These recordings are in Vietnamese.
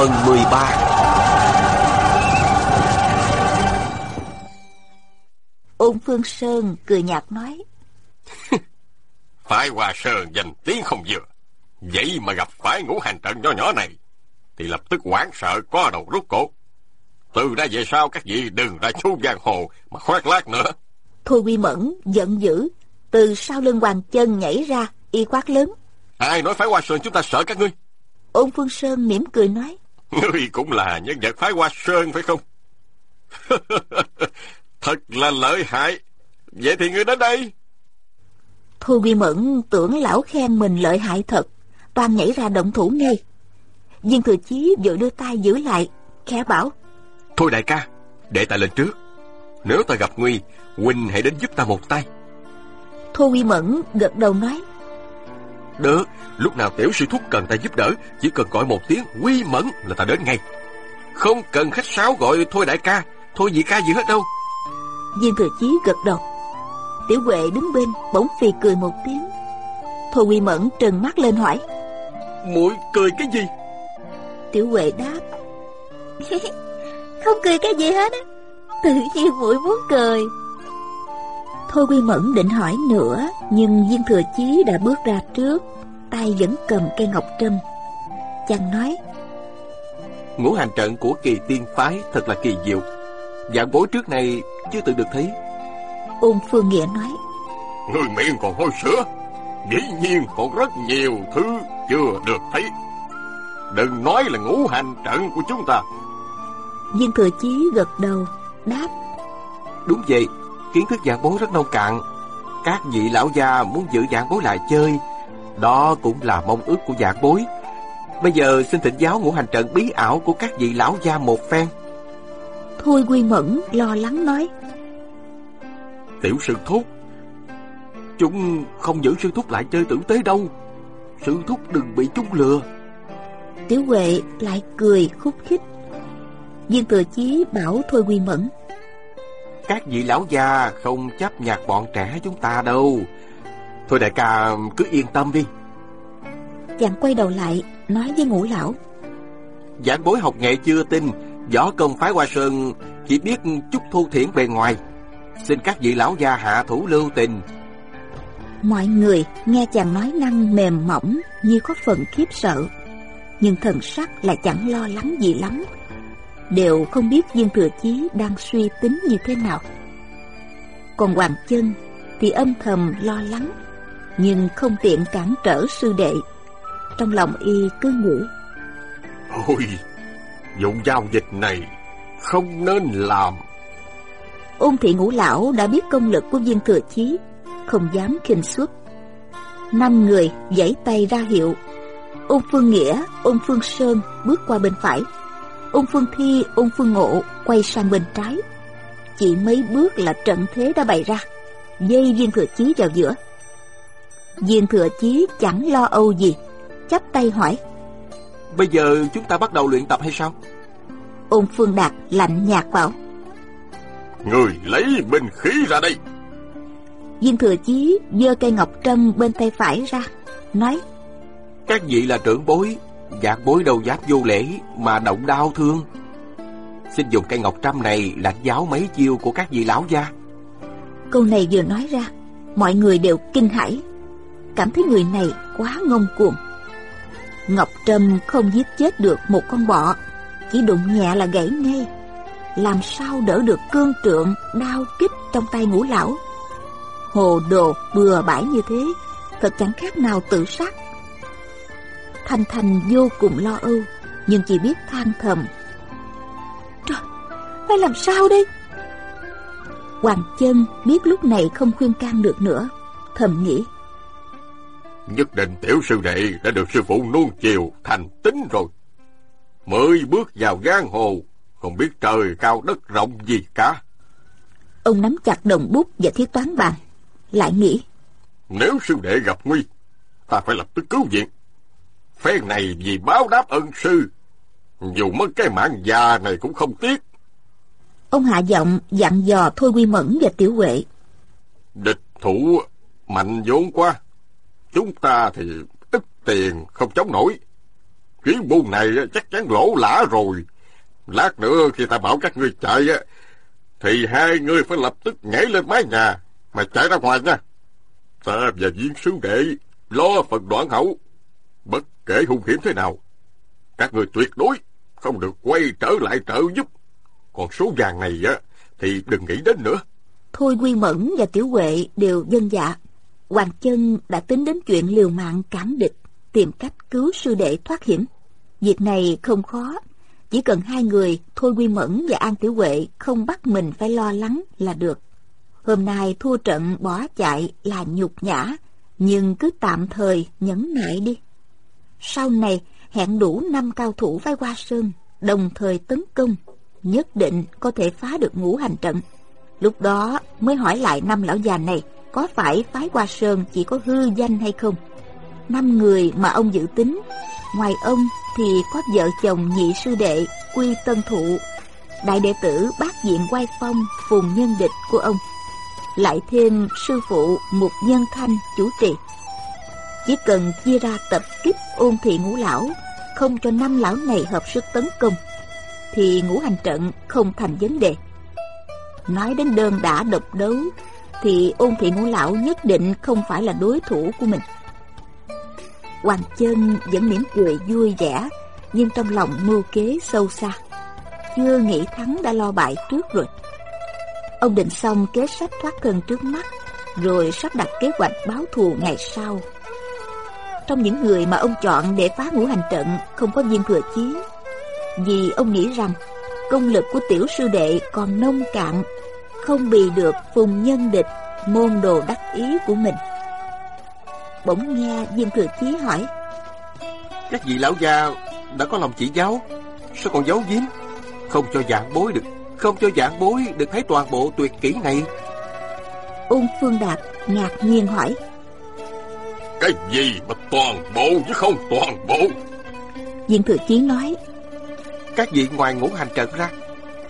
Phần 13 Ôn Phương Sơn cười nhạt nói. Phải Hoa Sơn danh tiếng không vừa. Vậy mà gặp phải ngũ hành trận nhỏ nhỏ này Thì lập tức hoảng sợ có đầu rút cổ. Từ ra về sau các vị đừng ra chu giang hồ Mà khoác lác nữa. Thôi Quy Mẫn giận dữ Từ sau lưng Hoàng Chân nhảy ra Y quát lớn. Ai nói phái Hoa Sơn chúng ta sợ các ngươi? Ôn Phương Sơn mỉm cười nói Ngươi cũng là nhân vật phái Hoa Sơn phải không? Thật là lợi hại. Vậy thì ngươi đến đây. Thôi Quy Mẫn tưởng lão khen mình lợi hại thật Toàn nhảy ra động thủ ngay. Viên Thừa Chí vội đưa tay giữ lại Khẽ bảo Thôi đại ca Để ta lên trước. Nếu ta gặp nguy Huynh hãy đến giúp ta một tay. Thôi Quy Mẫn gật đầu nói Được Lúc nào tiểu sư thúc cần ta giúp đỡ Chỉ cần gọi một tiếng quy mẫn là ta đến ngay. Không cần khách sáo gọi thôi đại ca Thôi gì ca gì hết đâu. Viên Thừa Chí gật đầu. Tiểu Huệ đứng bên bỗng phì cười một tiếng. Thôi Quy Mẫn trừng mắt lên hỏi. Muội cười cái gì? Tiểu Huệ đáp. Không cười cái gì hết á. Tự nhiên muội muốn cười Thôi Quy Mẫn định hỏi nữa Nhưng Viên Thừa Chí đã bước ra trước Tay vẫn cầm cây ngọc trâm. Chàng nói Ngũ hành trận của kỳ tiên phái thật là kỳ diệu. Dạng bối trước này chưa từng được thấy. Ôn Phương Nghĩa nói Người miệng còn hôi sữa Dĩ nhiên còn rất nhiều thứ chưa được thấy. Đừng nói là ngũ hành trận của chúng ta. Viên Thừa Chí gật đầu Đáp Đúng vậy Kiến thức dạng bối rất nông cạn. Các vị lão gia muốn giữ dạng bối lại chơi Đó cũng là mong ước của dạng bối. Bây giờ xin thỉnh giáo ngũ hành trận bí ảo Của các vị lão gia một phen. Thôi Quy Mẫn lo lắng nói. Tiểu sư thúc Chúng không giữ sư thúc lại chơi tử tế đâu. Sư thúc đừng bị chúng lừa. Tiểu Huệ lại cười khúc khích. Viên Thừa Chí bảo Thôi Quy Mẫn Các vị lão già không chấp nhặt bọn trẻ chúng ta đâu. Thôi đại ca cứ yên tâm đi. Chàng quay đầu lại Nói với ngũ lão. Giảng bối học nghệ chưa tin Võ công phái Hoa Sơn Chỉ biết chút thu thiển bề ngoài. Xin các vị lão gia hạ thủ lưu tình. Mọi người nghe chàng nói năng mềm mỏng Như có phần khiếp sợ Nhưng thần sắc lại chẳng lo lắng gì lắm Đều không biết viên thừa chí Đang suy tính như thế nào. Còn Hoàng Chân Thì âm thầm lo lắng Nhưng không tiện cản trở sư đệ. Trong lòng y cứ nghĩ Ôi Dụng giao dịch này Không nên làm. Ôn thị ngũ lão đã biết công lực của viên thừa chí Không dám khinh suất. Năm người giãy tay ra hiệu Ôn phương nghĩa, ôn phương sơn bước qua bên phải Ôn phương thi, ôn phương ngộ quay sang bên trái. Chỉ mấy bước là trận thế đã bày ra. Dây viên thừa chí vào giữa. Viên thừa chí chẳng lo âu gì. Chắp tay hỏi. Bây giờ chúng ta bắt đầu luyện tập hay sao? Ôn phương đạt lạnh nhạt bảo. Người lấy binh khí ra đây. Viên thừa chí giơ cây ngọc trâm bên tay phải ra Nói. Các vị là trưởng bối Giạc bối đầu giáp vô lễ Mà động đau thương. Xin dùng cây ngọc trâm này lãnh giáo mấy chiêu của các vị lão gia. Câu này vừa nói ra, Mọi người đều kinh hãi. Cảm thấy người này quá ngông cuồng. Ngọc Trâm không giết chết được một con bọ, Chỉ đụng nhẹ là gãy ngay. Làm sao đỡ được cương trượng Đao kích trong tay ngũ lão? Hồ đồ bừa bãi như thế, Thật chẳng khác nào tự sát. Thanh Thành vô cùng lo âu Nhưng chỉ biết than thầm Trời, phải làm sao đây Hoàng chân biết lúc này không khuyên can được nữa Thầm nghĩ Nhất định tiểu sư đệ đã được sư phụ nuông chiều thành tính rồi mới bước vào giang hồ, không biết trời cao đất rộng gì cả. Ông nắm chặt đồng bút và thiết toán bàn, lại nghĩ. Nếu sư đệ gặp nguy, ta phải lập tức cứu viện. Phen này vì báo đáp ân sư, dù mất cái mạng già này cũng không tiếc. Ông hạ giọng dặn dò Thôi Quy Mẫn và Tiểu Huệ. Địch thủ mạnh vốn quá. Chúng ta thì ít tiền không chống nổi. Chuyến buôn này chắc chắn lỗ lã rồi. Lát nữa khi ta bảo các ngươi chạy thì hai người phải lập tức nhảy lên mái nhà mà chạy ra ngoài nha. Ta và viên sứ đệ lo phần đoạn hậu. Bất kể hung hiểm thế nào, các người tuyệt đối không được quay trở lại trợ giúp. Còn số vàng này á thì đừng nghĩ đến nữa. Thôi Quy Mẫn và Tiểu Huệ đều dân dạ. Hoàng Chân đã tính đến chuyện liều mạng cảm địch, tìm cách cứu sư đệ thoát hiểm. Việc này không khó, chỉ cần hai người Thôi Quy Mẫn và An Tiểu Huệ không bắt mình phải lo lắng là được. Hôm nay thua trận bỏ chạy là nhục nhã, nhưng cứ tạm thời nhẫn nại đi. Sau này hẹn đủ năm cao thủ phái qua sơn, đồng thời tấn công, nhất định có thể phá được ngũ hành trận. Lúc đó mới hỏi lại năm lão già này có phải phái qua sơn chỉ có hư danh hay không. Năm người mà ông dự tính, ngoài ông thì có vợ chồng nhị sư đệ Quy Tân Thụ, đại đệ tử bác diện quay phong phùng nhân địch của ông, lại thêm sư phụ Mục Nhân Thanh chủ trì. Chỉ cần chia ra tập kích ôn thị ngũ lão, không cho năm lão này hợp sức tấn công, thì ngũ hành trận không thành vấn đề. Nói đến đơn đã độc đấu, thì ôn thị ngũ lão nhất định không phải là đối thủ của mình. Hoàng chân vẫn mỉm cười vui vẻ, nhưng trong lòng mưu kế sâu xa. Chưa nghĩ thắng đã lo bại trước rồi. Ông định xong kế sách thoát thân trước mắt, rồi sắp đặt kế hoạch báo thù ngày sau. Trong những người mà ông chọn để phá ngũ hành trận không có viên thừa chí. Vì ông nghĩ rằng công lực của tiểu sư đệ còn nông cạn, không bì được phùng nhân địch, môn đồ đắc ý của mình. Bỗng nghe viên thừa chí hỏi Các vị lão gia đã có lòng chỉ giáo Sao còn giấu giếm Không cho dạng bối được Không cho dạng bối được thấy toàn bộ tuyệt kỹ này Ôn Phương Đạt ngạc nhiên hỏi Cái gì mà toàn bộ chứ không toàn bộ? Viên thừa chí nói Các vị ngoài ngũ hành trận ra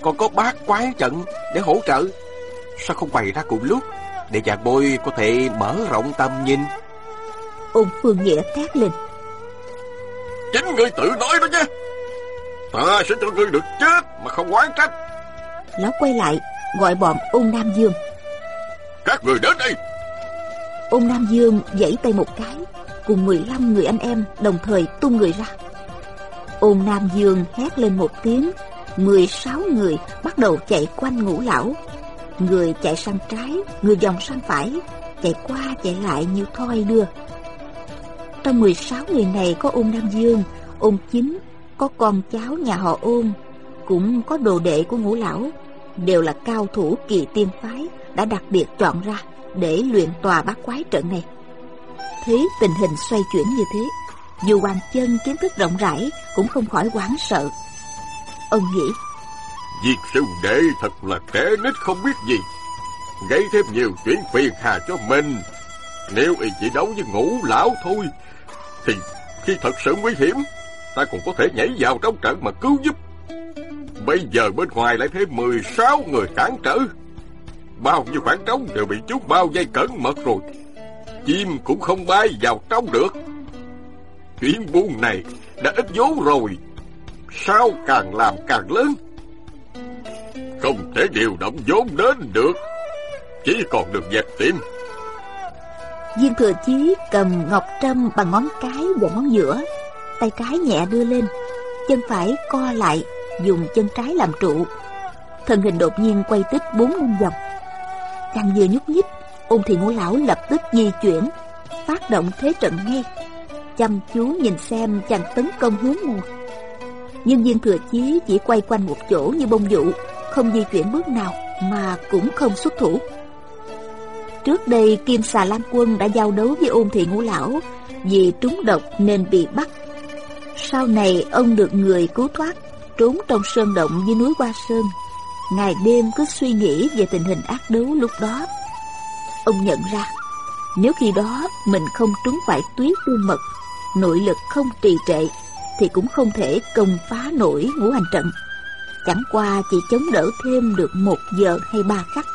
Còn có bát quái trận để hỗ trợ. Sao không bày ra cùng lúc Để dạng bối có thể mở rộng tầm nhìn? Ôn Phương Nghĩa thét lên. Chính ngươi tự nói đó chứ. Ta sẽ cho ngươi được chết Mà không oán trách. Lão quay lại gọi bọn ôn Nam Dương. Các người đến đây Ôn Nam Dương giãy tay một cái Cùng 15 người anh em đồng thời tung người ra. Ôn Nam Dương hét lên một tiếng 16 người bắt đầu chạy quanh ngũ lão. Người chạy sang trái Người vòng sang phải Chạy qua chạy lại như thoi đưa. Trong 16 người này có ôn Nam Dương, ôn Chính, có con cháu nhà họ ôn, cũng có đồ đệ của ngũ lão, đều là cao thủ kỳ tiên phái đã đặc biệt chọn ra để luyện tòa bát quái trận này. Thấy tình hình xoay chuyển như thế, dù Hoàng Chân kiến thức rộng rãi cũng không khỏi hoảng sợ. Ông nghĩ, diệt sư đệ thật là trẻ nít không biết gì, gây thêm nhiều chuyện phiền hà cho mình. Nếu y chỉ đấu với ngũ lão thôi thì khi thật sự nguy hiểm, ta còn có thể nhảy vào trong trận mà cứu giúp. Bây giờ bên ngoài lại thêm 16 người cản trở. Bao nhiêu khoảng trống đều bị chú bao dây cẩn mật rồi. Chim cũng không bay vào trong được. Chuyện buôn này đã ít vốn rồi. Sao càng làm càng lớn? Không thể điều động vốn đến được. Chỉ còn được dẹp tim Viên thừa chí cầm ngọc trâm bằng ngón cái và ngón giữa Tay trái nhẹ đưa lên Chân phải co lại, Dùng chân trái làm trụ Thân hình đột nhiên quay tích bốn năm vòng Chàng vừa nhúc nhích ung thị ngũ lão lập tức di chuyển Phát động thế trận ngay. Chăm chú nhìn xem chàng tấn công hướng nào Nhưng viên thừa chí chỉ quay quanh một chỗ như bông dụ Không di chuyển bước nào Mà cũng không xuất thủ. Trước đây Kim Xà Lan Quân đã giao đấu với ôn thị ngũ lão Vì trúng độc nên bị bắt. Sau này ông được người cứu thoát, trốn trong sơn động dưới núi Hoa Sơn. Ngày đêm cứ suy nghĩ về tình hình ác đấu lúc đó. Ông nhận ra, nếu khi đó mình không trúng phải tuyết u mật, nội lực không trì trệ, thì cũng không thể công phá nổi ngũ hành trận. Chẳng qua chỉ chống đỡ thêm được một giờ hay ba khắc.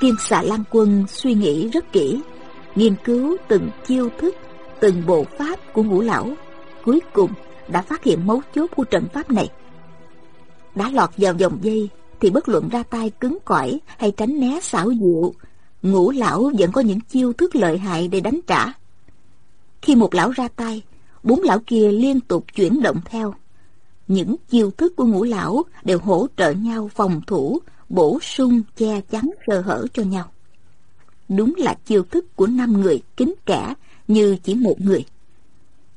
Kim xà lan quân suy nghĩ rất kỹ, nghiên cứu từng chiêu thức, từng bộ pháp của ngũ lão. Cuối cùng đã phát hiện mấu chốt của trận pháp này. Đã lọt vào vòng dây thì bất luận ra tay cứng cỏi hay tránh né xảo dụ, ngũ lão vẫn có những chiêu thức lợi hại để đánh trả. Khi một lão ra tay, bốn lão kia liên tục chuyển động theo. Những chiêu thức của ngũ lão đều hỗ trợ nhau phòng thủ, bổ sung, che chắn sơ hở cho nhau. Đúng là chiêu thức của năm người kín kẻ như chỉ một người.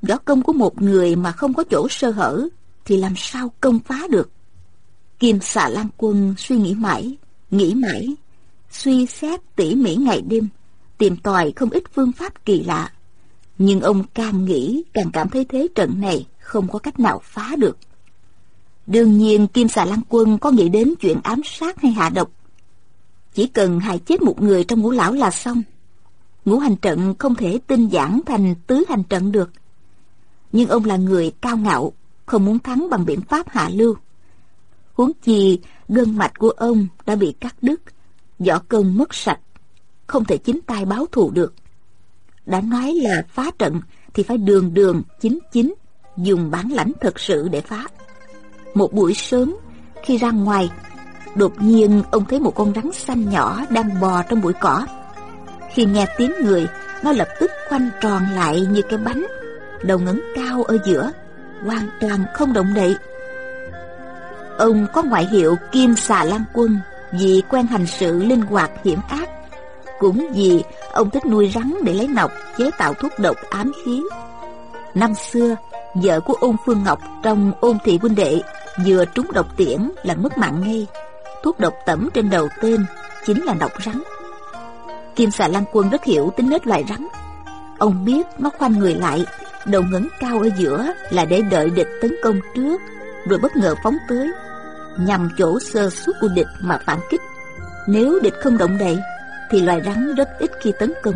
Võ công của một người mà không có chỗ sơ hở thì làm sao công phá được. Kim xà lan quân suy nghĩ mãi, nghĩ mãi, suy xét tỉ mỉ ngày đêm, tìm tòi không ít phương pháp kỳ lạ. Nhưng ông càng nghĩ càng cảm thấy thế trận này không có cách nào phá được. Đương nhiên Kim xà lan quân có nghĩ đến chuyện ám sát hay hạ độc. Chỉ cần hại chết một người trong ngũ lão là xong. Ngũ hành trận không thể tinh giản thành tứ hành trận được. Nhưng ông là người cao ngạo, không muốn thắng bằng biện pháp hạ lưu. Huống chi, gân mạch của ông đã bị cắt đứt, võ công mất sạch, không thể chính tay báo thù được. Đã nói là phá trận thì phải đường đường, chính chính, dùng bản lãnh thật sự để phá. Một buổi sớm, khi ra ngoài, đột nhiên ông thấy một con rắn xanh nhỏ đang bò trong bụi cỏ. Khi nghe tiếng người, nó lập tức khoanh tròn lại như cái bánh, đầu ngẩng cao ở giữa, hoàn toàn không động đậy. Ông có ngoại hiệu Kim Xà Lan Quân vì quen hành sự linh hoạt hiểm ác. Cũng vì ông thích nuôi rắn để lấy nọc chế tạo thuốc độc ám khí. Năm xưa, vợ của ôn Phương Ngọc trong ôn thị huynh đệ vừa trúng độc tiễn là mất mạng ngay. Thuốc độc tẩm trên đầu tên chính là độc rắn. Kim xà lan quân rất hiểu tính nết loài rắn. Ông biết nó khoanh người lại, đầu ngẩng cao ở giữa là để đợi địch tấn công trước, rồi bất ngờ phóng tới, nhằm chỗ sơ suất của địch mà phản kích. Nếu địch không động đậy, thì loài rắn rất ít khi tấn công.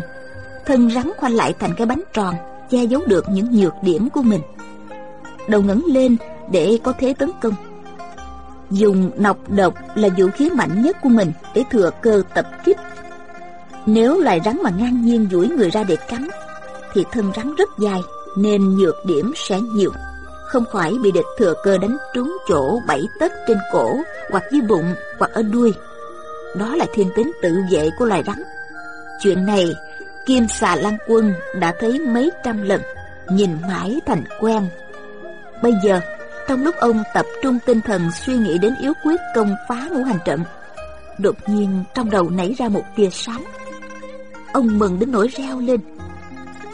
Thân rắn khoanh lại thành cái bánh tròn, che giấu được những nhược điểm của mình. Đầu ngẩng lên để có thế tấn công. Dùng nọc độc là vũ khí mạnh nhất của mình để thừa cơ tập kích. Nếu loài rắn mà ngang nhiên duỗi người ra để cắn, thì thân rắn rất dài nên nhược điểm sẽ nhiều. Không khỏi bị địch thừa cơ đánh trúng chỗ bảy tấc trên cổ hoặc dưới bụng hoặc ở đuôi. Đó là thiên tính tự vệ của loài rắn. Chuyện này Kim xà lan quân đã thấy mấy trăm lần, nhìn mãi thành quen. Bây giờ, trong lúc ông tập trung tinh thần suy nghĩ đến yếu quyết công phá ngũ hành trận, đột nhiên trong đầu nảy ra một tia sáng. Ông mừng đến nỗi reo lên.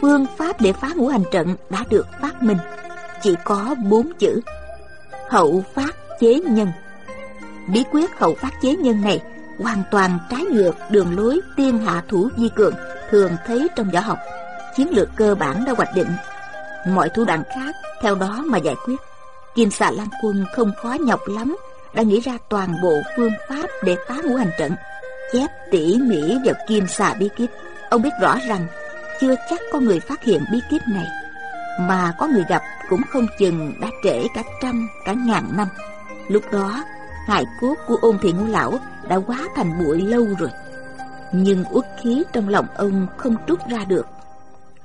Phương pháp để phá ngũ hành trận đã được phát minh, chỉ có bốn chữ. Hậu phát chế nhân. Bí quyết hậu phát chế nhân này hoàn toàn trái ngược đường lối tiên hạ thủ di cường thường thấy trong võ học. Chiến lược cơ bản đã hoạch định, mọi thủ đoạn khác theo đó mà giải quyết. Kim xà lan quân không khó nhọc lắm, đã nghĩ ra toàn bộ phương pháp để phá ngũ hành trận, chép tỉ mỉ vào kim xà bí kíp. Ông biết rõ rằng chưa chắc có người phát hiện bí kíp này, mà có người gặp cũng không chừng đã trễ cả trăm, cả ngàn năm. Lúc đó, hài cốt của ôn thị ngũ lão đã quá thành bụi lâu rồi. Nhưng uất khí trong lòng ông không trút ra được.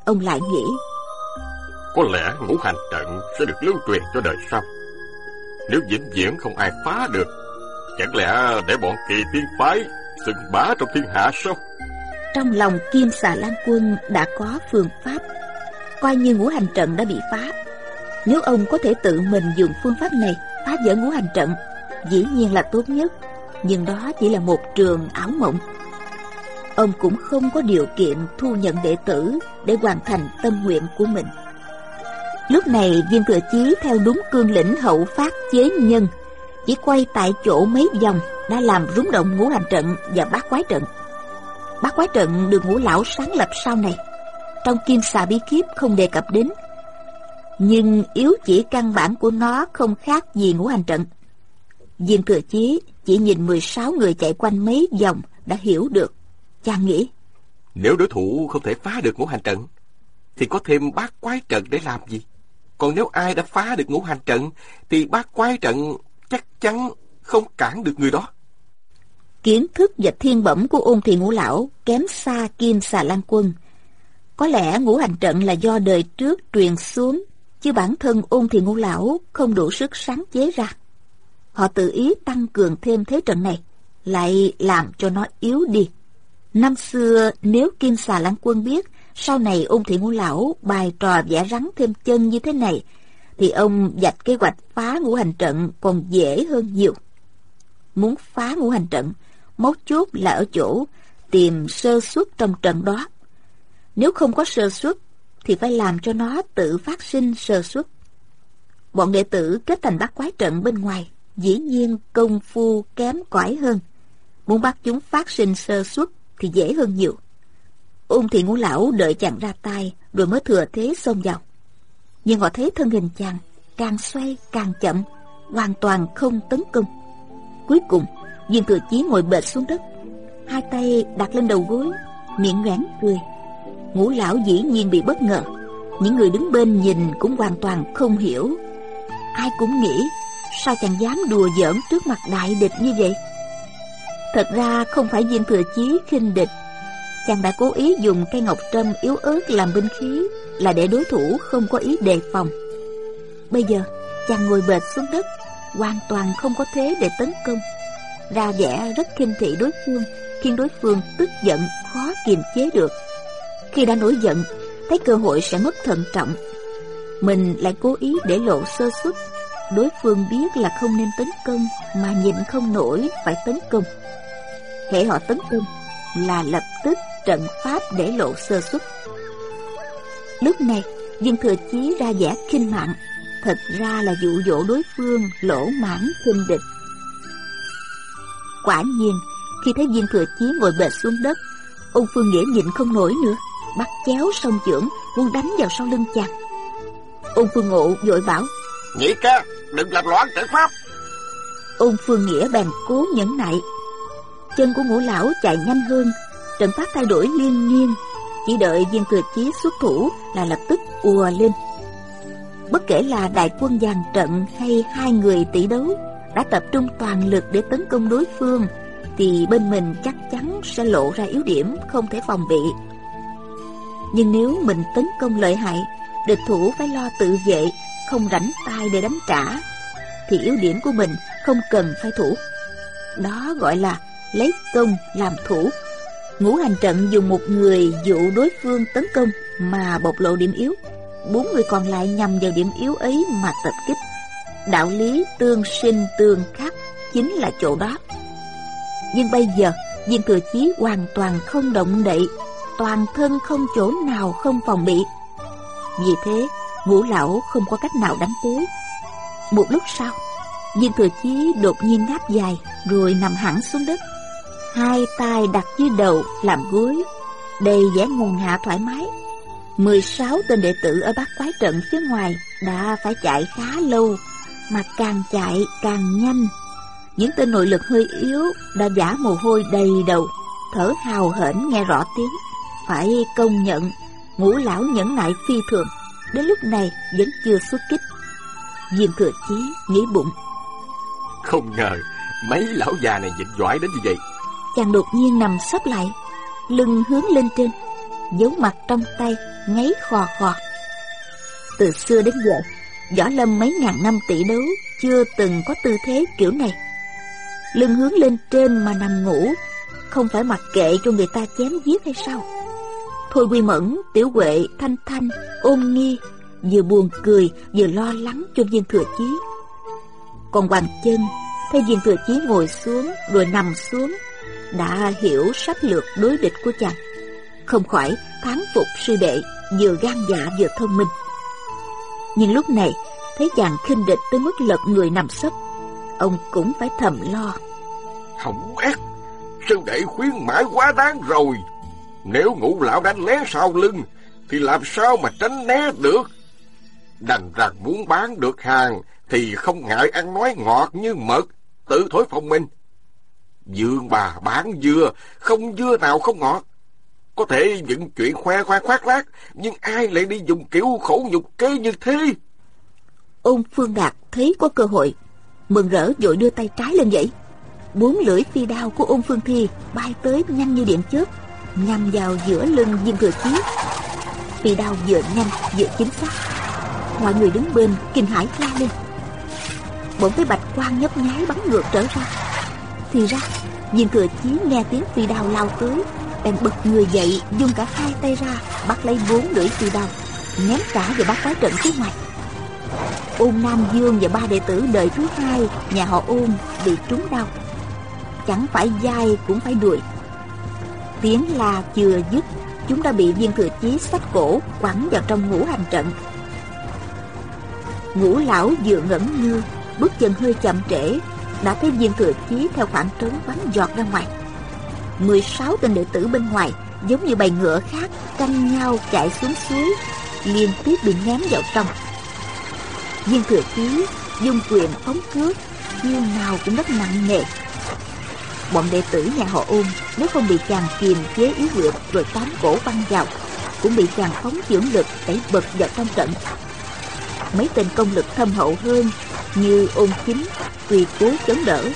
Ông lại nghĩ, có lẽ ngũ hành trận sẽ được lưu truyền cho đời sau. Nếu vĩnh viễn không ai phá được, chẳng lẽ để bọn kỳ tiên phái xưng bá trong thiên hạ sao? Trong lòng Kim xà lan quân đã có phương pháp, coi như ngũ hành trận đã bị phá. Nếu ông có thể tự mình dùng phương pháp này phá vỡ ngũ hành trận, dĩ nhiên là tốt nhất, nhưng đó chỉ là một trường ảo mộng. Ông cũng không có điều kiện thu nhận đệ tử để hoàn thành tâm nguyện của mình. Lúc này viên thừa chí theo đúng cương lĩnh hậu phát chế nhân Chỉ quay tại chỗ mấy vòng Đã làm rúng động ngũ hành trận và bát quái trận Bát quái trận được ngũ lão sáng lập sau này trong kim xà bí kíp không đề cập đến Nhưng yếu chỉ căn bản của nó không khác gì ngũ hành trận. Viên thừa chí chỉ nhìn 16 người chạy quanh mấy vòng đã hiểu được. Chàng nghĩ. Nếu đối thủ không thể phá được ngũ hành trận, thì có thêm bát quái trận để làm gì? Còn nếu ai đã phá được ngũ hành trận, thì bát quái trận chắc chắn không cản được người đó. Kiến thức và thiên bẩm của ôn thị ngũ lão kém xa kim xà lan quân. Có lẽ ngũ hành trận là do đời trước truyền xuống, chứ bản thân ôn thì ngũ lão không đủ sức sáng chế ra. Họ tự ý tăng cường thêm thế trận này, lại làm cho nó yếu đi. Năm xưa nếu Kim Xà Lăng Quân biết sau này ôn thị ngũ lão bài trò vẽ rắn thêm chân như thế này, thì ông dạch kế hoạch phá ngũ hành trận còn dễ hơn nhiều. Muốn phá ngũ hành trận, mấu chốt là ở chỗ tìm sơ suất trong trận đó. Nếu không có sơ suất, thì phải làm cho nó tự phát sinh sơ suất. Bọn đệ tử kết thành bát quái trận bên ngoài, dĩ nhiên công phu kém cỏi hơn. Muốn bắt chúng phát sinh sơ suất thì dễ hơn nhiều. Ung thị ngũ lão đợi chàng ra tay rồi mới thừa thế xông vào. Nhưng họ thấy thân hình chàng càng xoay càng chậm, hoàn toàn không tấn công. Cuối cùng, viên thừa chí ngồi bệt xuống đất, hai tay đặt lên đầu gối, miệng nhoẻn cười. Ngũ lão dĩ nhiên bị bất ngờ. Những người đứng bên nhìn cũng hoàn toàn không hiểu. Ai cũng nghĩ, sao chàng dám đùa giỡn trước mặt đại địch như vậy. Thật ra không phải viên thừa chí khinh địch Chàng đã cố ý dùng cây ngọc trâm yếu ớt làm binh khí Là để đối thủ không có ý đề phòng Bây giờ, chàng ngồi bệt xuống đất, Hoàn toàn không có thế để tấn công Ra vẻ rất khinh thị đối phương, Khiến đối phương tức giận, khó kiềm chế được khi đã nổi giận Thấy cơ hội sẽ mất thận trọng. Mình lại cố ý để lộ sơ suất. Đối phương biết là không nên tấn công Mà nhịn không nổi phải tấn công. Hệ họ tấn công là lập tức trận pháp để lộ sơ suất. Lúc này, viên thừa chí ra vẻ kinh mạng, thật ra là dụ dỗ đối phương lỗ mãn khinh địch. Quả nhiên, khi thấy viên thừa chí ngồi bệt xuống đất, ông Phương Nghĩa nhịn không nổi nữa, bắt chéo song trưởng, muốn đánh vào sau lưng chàng. Ông Phương Ngộ vội bảo, Nhị ca, đừng làm loạn trận pháp. Ông Phương Nghĩa bèn cố nhẫn nại chân của ngũ lão chạy nhanh hơn trận pháp thay đổi liên miên chỉ đợi viên thừa chí xuất thủ là lập tức ùa lên bất kể là đại quân dàn trận hay hai người tỷ đấu đã tập trung toàn lực để tấn công đối phương thì bên mình chắc chắn sẽ lộ ra yếu điểm không thể phòng bị nhưng nếu mình tấn công lợi hại, địch thủ phải lo tự vệ, không rảnh tay để đánh trả, thì yếu điểm của mình không cần phải thủ. Đó gọi là lấy công làm thủ. Ngũ hành trận dùng một người dụ đối phương tấn công mà bộc lộ điểm yếu. Bốn người còn lại nhằm vào điểm yếu ấy mà tập kích. Đạo lý tương sinh tương khắc chính là chỗ đó. Nhưng bây giờ, viên thừa chí hoàn toàn không động đậy toàn thân không chỗ nào không phòng bị. Vì thế, ngũ lão không có cách nào đánh tới. Một lúc sau, viên thừa chí đột nhiên ngáp dài, rồi nằm hẳn xuống đất. Hai tay đặt dưới đầu, làm gối, đầy vẻ nguồn hạ thoải mái. 16 tên đệ tử ở bát quái trận phía ngoài đã phải chạy khá lâu, mà càng chạy càng nhanh. Những tên nội lực hơi yếu đã giả mồ hôi đầy đầu, thở hào hển nghe rõ tiếng phải công nhận ngũ lão nhẫn nại phi thường đến lúc này vẫn chưa xuất kích. Diêm thừa chí nghĩ bụng. Không ngờ mấy lão già này dịch giỏi đến như vậy. Chàng đột nhiên nằm sấp lại lưng hướng lên trên giấu mặt trong tay ngáy khò khò. Từ xưa đến giờ võ lâm mấy ngàn năm tỷ đấu chưa từng có tư thế kiểu này. Lưng hướng lên trên mà nằm ngủ không phải mặc kệ cho người ta chém giết hay sao thôi quy mẫn, tiểu huệ, thanh thanh, ôn nghi, vừa buồn cười, vừa lo lắng cho viên thừa chí. Còn hoàng chân, thấy viên thừa chí ngồi xuống, rồi nằm xuống, đã hiểu sách lược đối địch của chàng. Không khỏi thán phục sư đệ, vừa gan dạ vừa thông minh. Nhưng lúc này, thấy chàng khinh địch tới mức lật người nằm sấp, ông cũng phải thầm lo. Hỏng ác sư đệ khuyến mãi quá đáng rồi nếu ngũ lão đánh né sau lưng thì làm sao mà tránh né được Đành rằng muốn bán được hàng thì không ngại ăn nói ngọt như mật, tự thối phòng mình. Dương bà bán dưa, không dưa nào không ngọt. Có thể những chuyện khoe khoa khoác lác, nhưng ai lại đi dùng kiểu khổ nhục kế như thế? Ôn Phương Đạt thấy có cơ hội, mừng rỡ vội đưa tay trái lên vậy. Bốn lưỡi phi đao của ôn Phương Thi bay tới nhanh như điện chớp, nhằm vào giữa lưng viên thừa chí. vì đau vừa nhanh vừa chính xác. Mọi người đứng bên kinh hãi la lên. Bỗng thấy bạch quang nhấp nháy bắn ngược trở ra. Thì ra, viên thừa chí nghe tiếng phi đao lao tới, bèn bật người dậy dùng cả hai tay ra bắt lấy bốn lưỡi phi đao ném cả vào bát quái trận phía ngoài ôn nam dương và ba đệ tử đời thứ hai nhà họ ôn bị trúng đau chẳng phải dai cũng phải đuổi tiếng la chưa dứt, chúng đã bị viên thừa chí sách cổ quẳng vào trong ngũ hành trận. Ngũ lão vừa ngẩn ngơ, bước chân hơi chậm trễ, đã thấy viên thừa chí theo khoảng trống bắn giọt ra ngoài. 16 tên đệ tử bên ngoài, giống như bầy ngựa khác tranh nhau chạy xuống suối, liên tiếp bị ném vào trong. Viên thừa chí dung quyền phóng cướp chiêu nào cũng rất nặng nề bọn đệ tử nhà họ ôn, nếu không bị chàng kìm chế ý vượt rồi tóm cổ băng vào cũng bị chàng phóng dưỡng lực đẩy bật vào trong trận. Mấy tên công lực thâm hậu hơn như ôn chính tuy cố chống đỡ,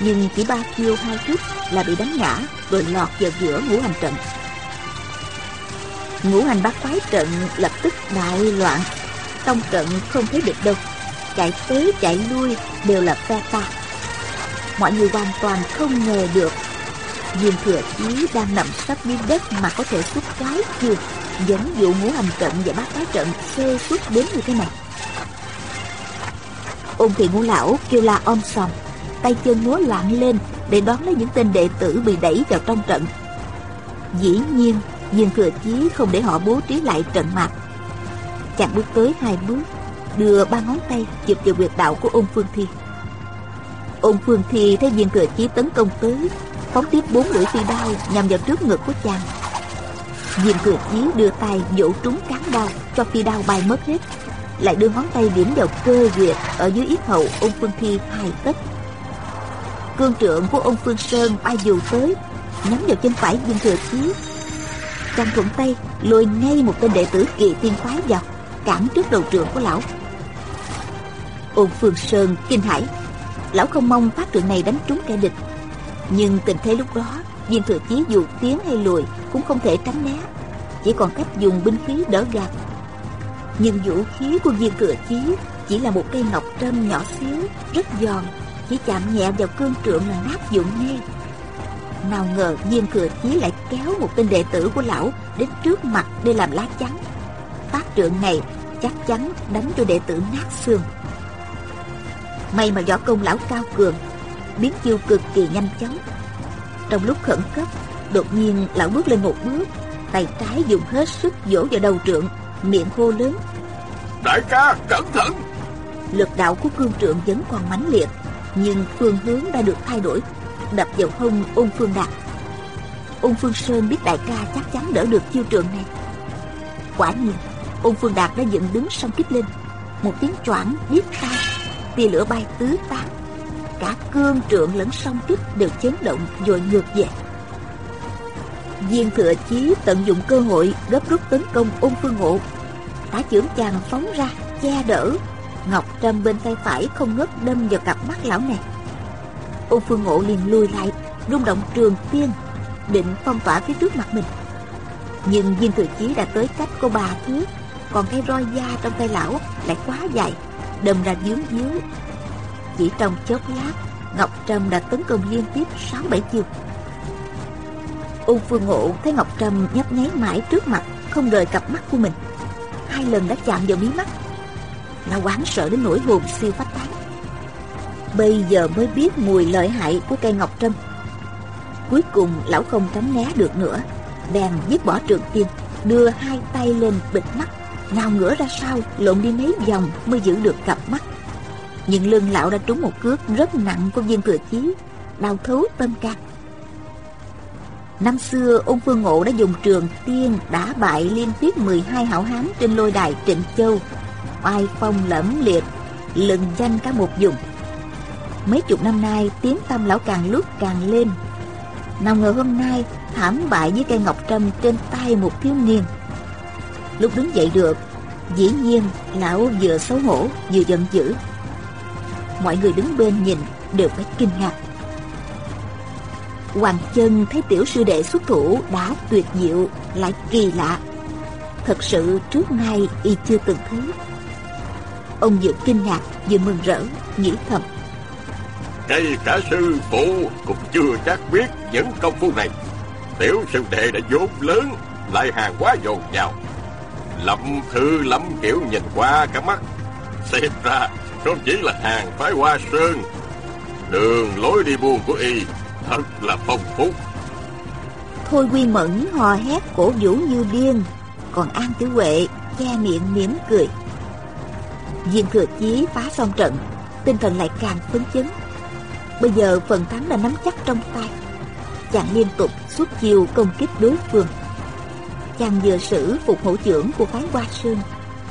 nhưng chỉ ba chiêu hai chút là bị đánh ngã rồi lọt vào giữa ngũ hành trận. Ngũ hành bát quái trận lập tức đại loạn, trong trận không thấy địch đâu, chạy tới chạy lui đều là phe ta mọi người hoàn toàn không ngờ được. Viên thừa chí đang nằm sắp dưới đất mà có thể xuất cái chưa? Dẫn dụ ngũ hành trận và bác cái trận sơ xuất đến như thế này. Ôn thị ngũ lão kêu la om sòm, tay chân múa loạn lên để đón lấy những tên đệ tử bị đẩy vào trong trận. Dĩ nhiên, viên thừa chí không để họ bố trí lại trận mạc. Chàng bước tới hai bước, đưa ba ngón tay chụp vào quyệt đạo của ôn phương thi ôn phương thi thấy viên thừa chí tấn công tới, phóng tiếp bốn lưỡi phi đao nhằm vào trước ngực của chàng. Viên thừa chí đưa tay vỗ trúng cán đao cho phi đao bay mất hết, lại đưa ngón tay điểm vào cơ duyệt ở dưới yết hậu ôn phương thi hai tấc cương trượng của ông phương sơn bay dù tới, nhắm vào chân phải viên thừa chí. Chàng thuận tay, lôi ngay một tên đệ tử kỳ tiên phái vào, cản trước đầu trượng của lão. Ôn phương sơn kinh hãi lão không mong phát trượng này đánh trúng kẻ địch. Nhưng tình thế lúc đó, viên thừa chí dù tiến hay lùi cũng không thể tránh né, chỉ còn cách dùng binh khí đỡ gạt. Nhưng vũ khí của viên thừa chí chỉ là một cây ngọc trâm nhỏ xíu, rất giòn, chỉ chạm nhẹ vào cương trượng là nát dụng ngay. Nào ngờ viên thừa chí lại kéo một tên đệ tử của lão đến trước mặt để làm lá chắn. Phát trượng này chắc chắn đánh cho đệ tử nát xương may mà võ công lão cao cường biến chiêu cực kỳ nhanh chóng. Trong lúc khẩn cấp đột nhiên lão bước lên một bước tay trái dùng hết sức vỗ vào đầu trượng miệng hô lớn. Đại ca cẩn thận! Lực đạo của cương trượng vẫn còn mãnh liệt nhưng phương hướng đã được thay đổi đập vào hông ôn phương đạt. Ôn phương sơn biết đại ca chắc chắn đỡ được chiêu trường này. Quả nhiên ôn phương đạt đã dựng đứng song kích lên một tiếng choảng biết tai tia lửa bay tứ tán. Cả cương trượng lẫn song kích đều chấn động rồi ngược về. Viên thừa chí tận dụng cơ hội gấp rút tấn công ôn phương hộ. Tá trưởng chàng phóng ra, che đỡ. Ngọc trâm bên tay phải không ngớt đâm vào cặp mắt lão này. Ôn phương ngộ liền lùi lại, rung động trường tiên, định phong tỏa phía trước mặt mình. Nhưng viên thừa chí đã tới cách cô bà thứ còn cái roi da trong tay lão lại quá dài đâm ra dướng díu. Chỉ trong chốc lát, ngọc trâm đã tấn công liên tiếp sáu bảy chiêu ôn phương ngộ thấy ngọc trâm nhấp nháy mãi trước mặt, không rời cặp mắt của mình. Hai lần đã chạm vào mí mắt. Là hoảng sợ đến nỗi hồn siêu phách tán. Bây giờ mới biết mùi lợi hại của cây ngọc trâm. Cuối cùng, lão không tránh né được nữa, bèn dứt bỏ trường tiên, đưa hai tay lên bịt mắt nào ngửa ra sau, lộn đi mấy vòng mới giữ được cặp mắt. Nhưng lưng lão đã trúng một cước rất nặng của viên thừa chí, đau thấu tâm can. Năm xưa, ông phương ngộ đã dùng trường tiên đã bại liên tiếp 12 hảo hán trên lôi đài trịnh châu. Oai phong lẫm liệt, lừng danh cả một vùng. Mấy chục năm nay, tiếng tâm lão càng lúc càng lên. Nào ngờ hôm nay, thảm bại với cây ngọc trâm trên tay một thiếu niên lúc đứng dậy được, dĩ nhiên lão vừa xấu hổ vừa giận dữ. Mọi người đứng bên nhìn đều phải kinh ngạc. Hoàng chân thấy tiểu sư đệ xuất thủ đã tuyệt diệu, lại kỳ lạ. Thật sự trước nay y chưa từng thấy. Ông vừa kinh ngạc vừa mừng rỡ, nghĩ thầm. Ngay cả sư phụ cũng chưa chắc biết những công phu này. Tiểu sư đệ đã vốn lớn, lại hàng quá dồn dào lâm thư lâm kiểu nhìn qua cả mắt. Xem ra, không chỉ là hàng phái hoa sơn, đường lối đi buôn của y thật là phong phú. Thôi quy mẫn hò hét cổ vũ như điên, còn an Tử huệ che miệng mỉm cười. Viên thừa chí phá xong trận, tinh thần lại càng phấn chấn. Bây giờ phần thắng đã nắm chắc trong tay. Chàng liên tục suốt chiều công kích đối phương chàng vừa sử phục hữu trưởng của phái hoa sơn,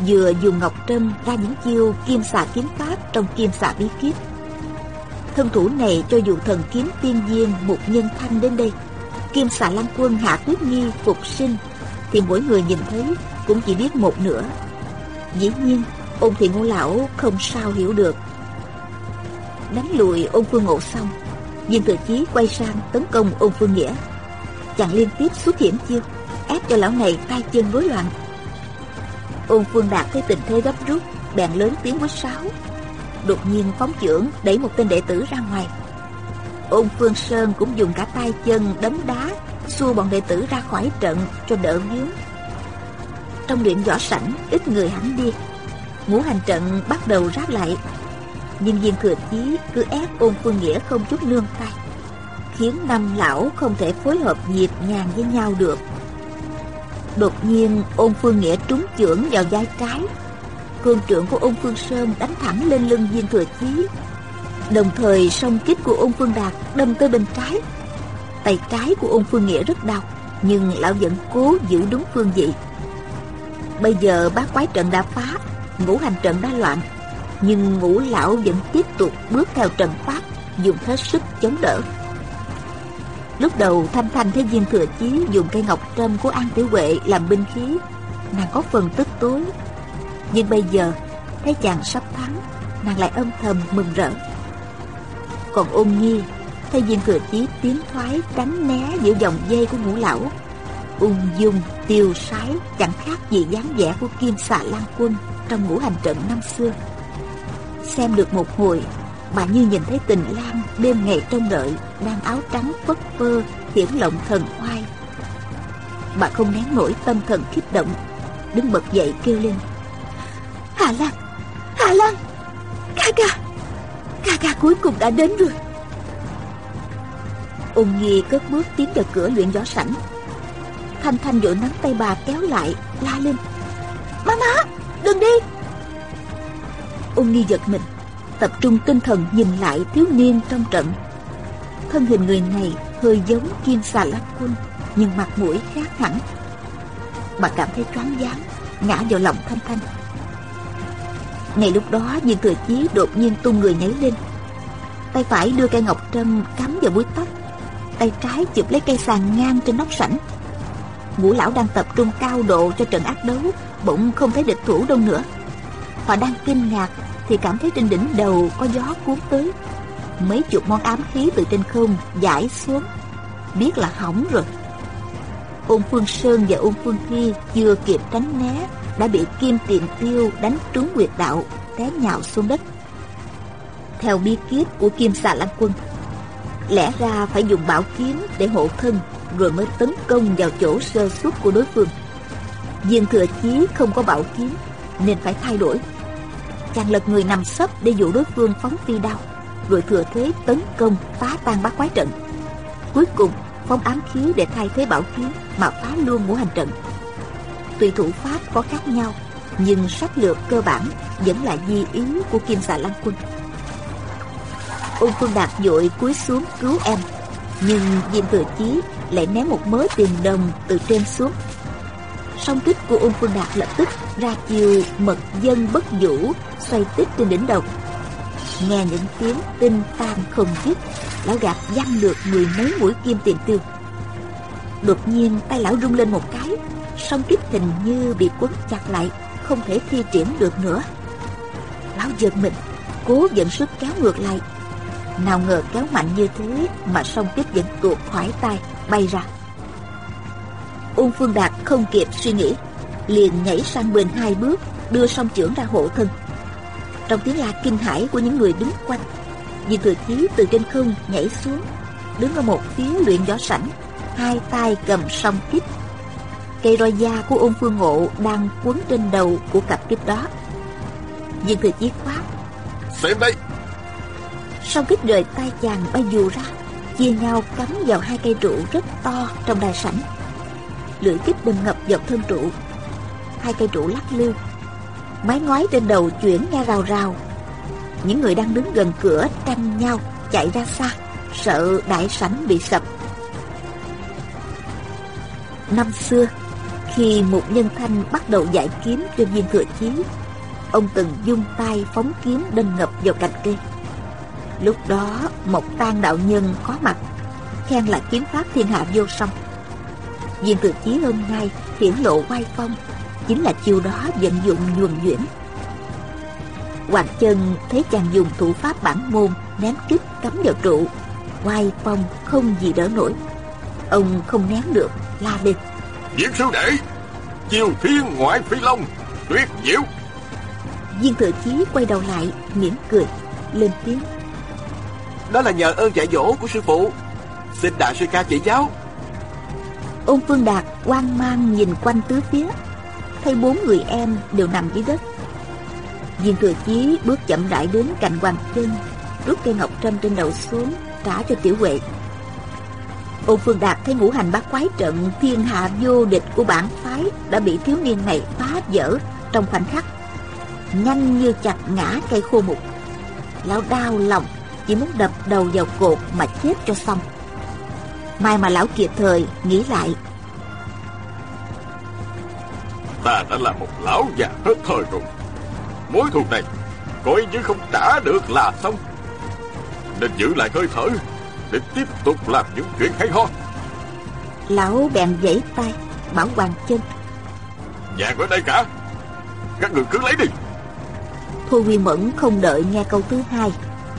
vừa dùng ngọc trâm ra những chiêu kim xà kiếm pháp trong kim xà bí kíp. Thân thủ này cho dù thần kiếm tiên viên một nhân thanh đến đây, kim xà lan quân hạ tuyết nghi phục sinh, thì mỗi người nhìn thấy cũng chỉ biết một nửa. Dĩ nhiên, ông thị ngũ lão không sao hiểu được. Đánh lùi ông phương ngộ xong, viên thừa chí quay sang tấn công ông phương nghĩa. Chàng liên tiếp xuất hiểm chiêu ép cho lão này tay chân rối loạn. Ôn phương đạt thấy tình thế gấp rút, bèn lớn tiếng quát sáo. Đột nhiên phóng chưởng đẩy một tên đệ tử ra ngoài. Ôn phương sơn cũng dùng cả tay chân đấm đá, xua bọn đệ tử ra khỏi trận cho đỡ vướng trong luyện võ sảnh, ít người hẳn đi. Ngũ hành trận bắt đầu ráp lại. Nhưng viên thừa chí cứ ép ôn phương nghĩa không chút nương tay khiến năm lão không thể phối hợp nhịp nhàng với nhau được đột nhiên, ôn phương nghĩa trúng chưởng vào vai trái. Cương trưởng của ôn phương sơn đánh thẳng lên lưng viên thừa chí. Đồng thời, song kích của ôn phương đạt đâm tới bên trái. Tay trái của ôn phương nghĩa rất đau, nhưng lão vẫn cố giữ đúng phương vị. Bây giờ, bác quái trận đã phá, ngũ hành trận đã loạn. Nhưng ngũ lão vẫn tiếp tục bước theo trận pháp, dùng hết sức chống đỡ lúc đầu thanh thanh thấy viên thừa chí dùng cây ngọc trâm của an tiểu huệ làm binh khí, nàng có phần tức tối. Nhưng bây giờ, thấy chàng sắp thắng, nàng lại âm thầm mừng rỡ. Còn ôn nhi thấy viên thừa chí tiến thoái tránh né giữa dòng dây của ngũ lão, ung dung, tiêu sái, chẳng khác gì dáng vẻ của kim xà lan quân trong ngũ hành trận năm xưa. Xem được một hồi bà như nhìn thấy tình lang đêm ngày trông đợi, đang áo trắng phất phơ, hiển lộng thần oai. Bà không nén nổi tâm thần kích động, đứng bật dậy kêu lên. Hà lan hà lan, ca ca ca ca cuối cùng đã đến rồi. Ung nhi cất bước tiến vào cửa luyện võ sảnh. Thanh thanh vội nắm tay bà kéo lại, la lên. Má má đừng đi. Ung nhi giật mình tập trung tinh thần nhìn lại thiếu niên trong trận. Thân hình người này hơi giống kim xà lát quân, nhưng mặt mũi khác hẳn bà cảm thấy choáng váng, ngã vào lòng thanh thanh. Ngay lúc đó, viên thừa chí đột nhiên tung người nhảy lên. Tay phải đưa cây ngọc trâm cắm vào búi tóc, tay trái chụp lấy cây sàn ngang trên nóc sảnh. Ngũ lão đang tập trung cao độ cho trận ác đấu, bỗng không thấy địch thủ đâu nữa. Họ đang kinh ngạc thì cảm thấy trên đỉnh đầu có gió cuốn tới. Mấy chục món ám khí từ trên không giải xuống. Biết là hỏng rồi. Ôn phương sơn và ôn phương thi chưa kịp tránh né, đã bị kim tiền tiêu đánh trúng quyệt đạo, té nhào xuống đất. Theo bí kíp của kim xà lan quân, lẽ ra phải dùng bảo kiếm để hộ thân rồi mới tấn công vào chỗ sơ suất của đối phương. Viên thừa chí không có bảo kiếm nên phải thay đổi chàng lật người nằm sấp để dụ đối phương phóng phi đao, rồi thừa thế tấn công phá tan bát quái trận. Cuối cùng, phóng ám khí để thay thế bảo kiếm mà phá luôn ngũ hành trận. Tùy thủ pháp có khác nhau, nhưng sách lược cơ bản vẫn là di ý của kim xà lan quân. Ôn phương đạt vội cúi xuống cứu em, nhưng diêm thừa chí lại ném một mớ tiền đồng từ trên xuống. Song kích của ôn phương đạt lập tức ra chiều mật dân bất vũ, xoay tít trên đỉnh đầu. Nghe những tiếng tinh tan không dứt, lão gạt văng được mười mấy mũi kim tiền tiêu. Đột nhiên, tay lão rung lên một cái, song kiếp hình như bị quấn chặt lại, không thể thi triển được nữa. Lão giật mình, cố dẫn sức kéo ngược lại. Nào ngờ kéo mạnh như thế mà song kiếp vẫn tuột khỏi tay, bay ra. Ung phương đạt không kịp suy nghĩ liền nhảy sang bên hai bước đưa song trưởng ra hộ thân. Trong tiếng la kinh hãi của những người đứng quanh viên thừa chí từ trên không nhảy xuống đứng ở một phía luyện võ sảnh hai tay cầm song kích. Cây roi da của ôn phương ngộ đang quấn trên đầu của cặp kích đó. Viên thừa chí quát xem đây. Song kích rời tay chàng bay dù ra chia nhau cắm vào hai cây trụ rất to trong đài sảnh. Lưỡi kích đâm ngập vào thân trụ hai cây trụ lắc lư. Mái ngói trên đầu chuyển nghe rào rào. Những người đang đứng gần cửa tranh nhau chạy ra xa, sợ đại sảnh bị sập. Năm xưa, khi một nhân thanh bắt đầu giải kiếm trên viên thừa chí, ông từng dung tay phóng kiếm đâm ngập vào cành cây. Lúc đó, một tan đạo nhân có mặt, khen là kiếm pháp thiên hạ vô song. Viên thừa chí hôm nay hiển lộ oai phong chính là chiêu đó vận dụng nhuần nhuyễn hoàng chân thấy chàng dùng thủ pháp bản môn ném kích cắm vào trụ oai phong không gì đỡ nổi. Ông không ném được la lên. Diễm sư đệ Chiêu thiên ngoại phi long Tuyệt diệu. Viên thừa chí quay đầu lại mỉm cười lên tiếng. Đó là nhờ ơn dạy dỗ của sư phụ. Xin đại sư ca chỉ giáo. Ôn phương đạt hoang mang nhìn quanh tứ phía thấy bốn người em đều nằm dưới đất. Viên thừa chí bước chậm rãi đến cạnh hoàng chân rút cây ngọc trâm trên đầu xuống, trả cho tiểu huệ. Ôn phương đạt thấy ngũ hành bát quái trận, thiên hạ vô địch của bản phái đã bị thiếu niên này phá vỡ trong khoảnh khắc. Nhanh như chặt ngã cây khô mục. Lão đau lòng, chỉ muốn đập đầu vào cột mà chết cho xong. May mà lão kịp thời nghĩ lại Ta đã là một lão già hết thời rồi. Mối thù này Coi như không trả được là xong. Nên giữ lại hơi thở Để tiếp tục làm những chuyện hay ho. Lão bèn giãy tay bảo hoàng chân. Vàng ở đây cả. Các người cứ lấy đi. Thôi Quy Mẫn không đợi nghe câu thứ hai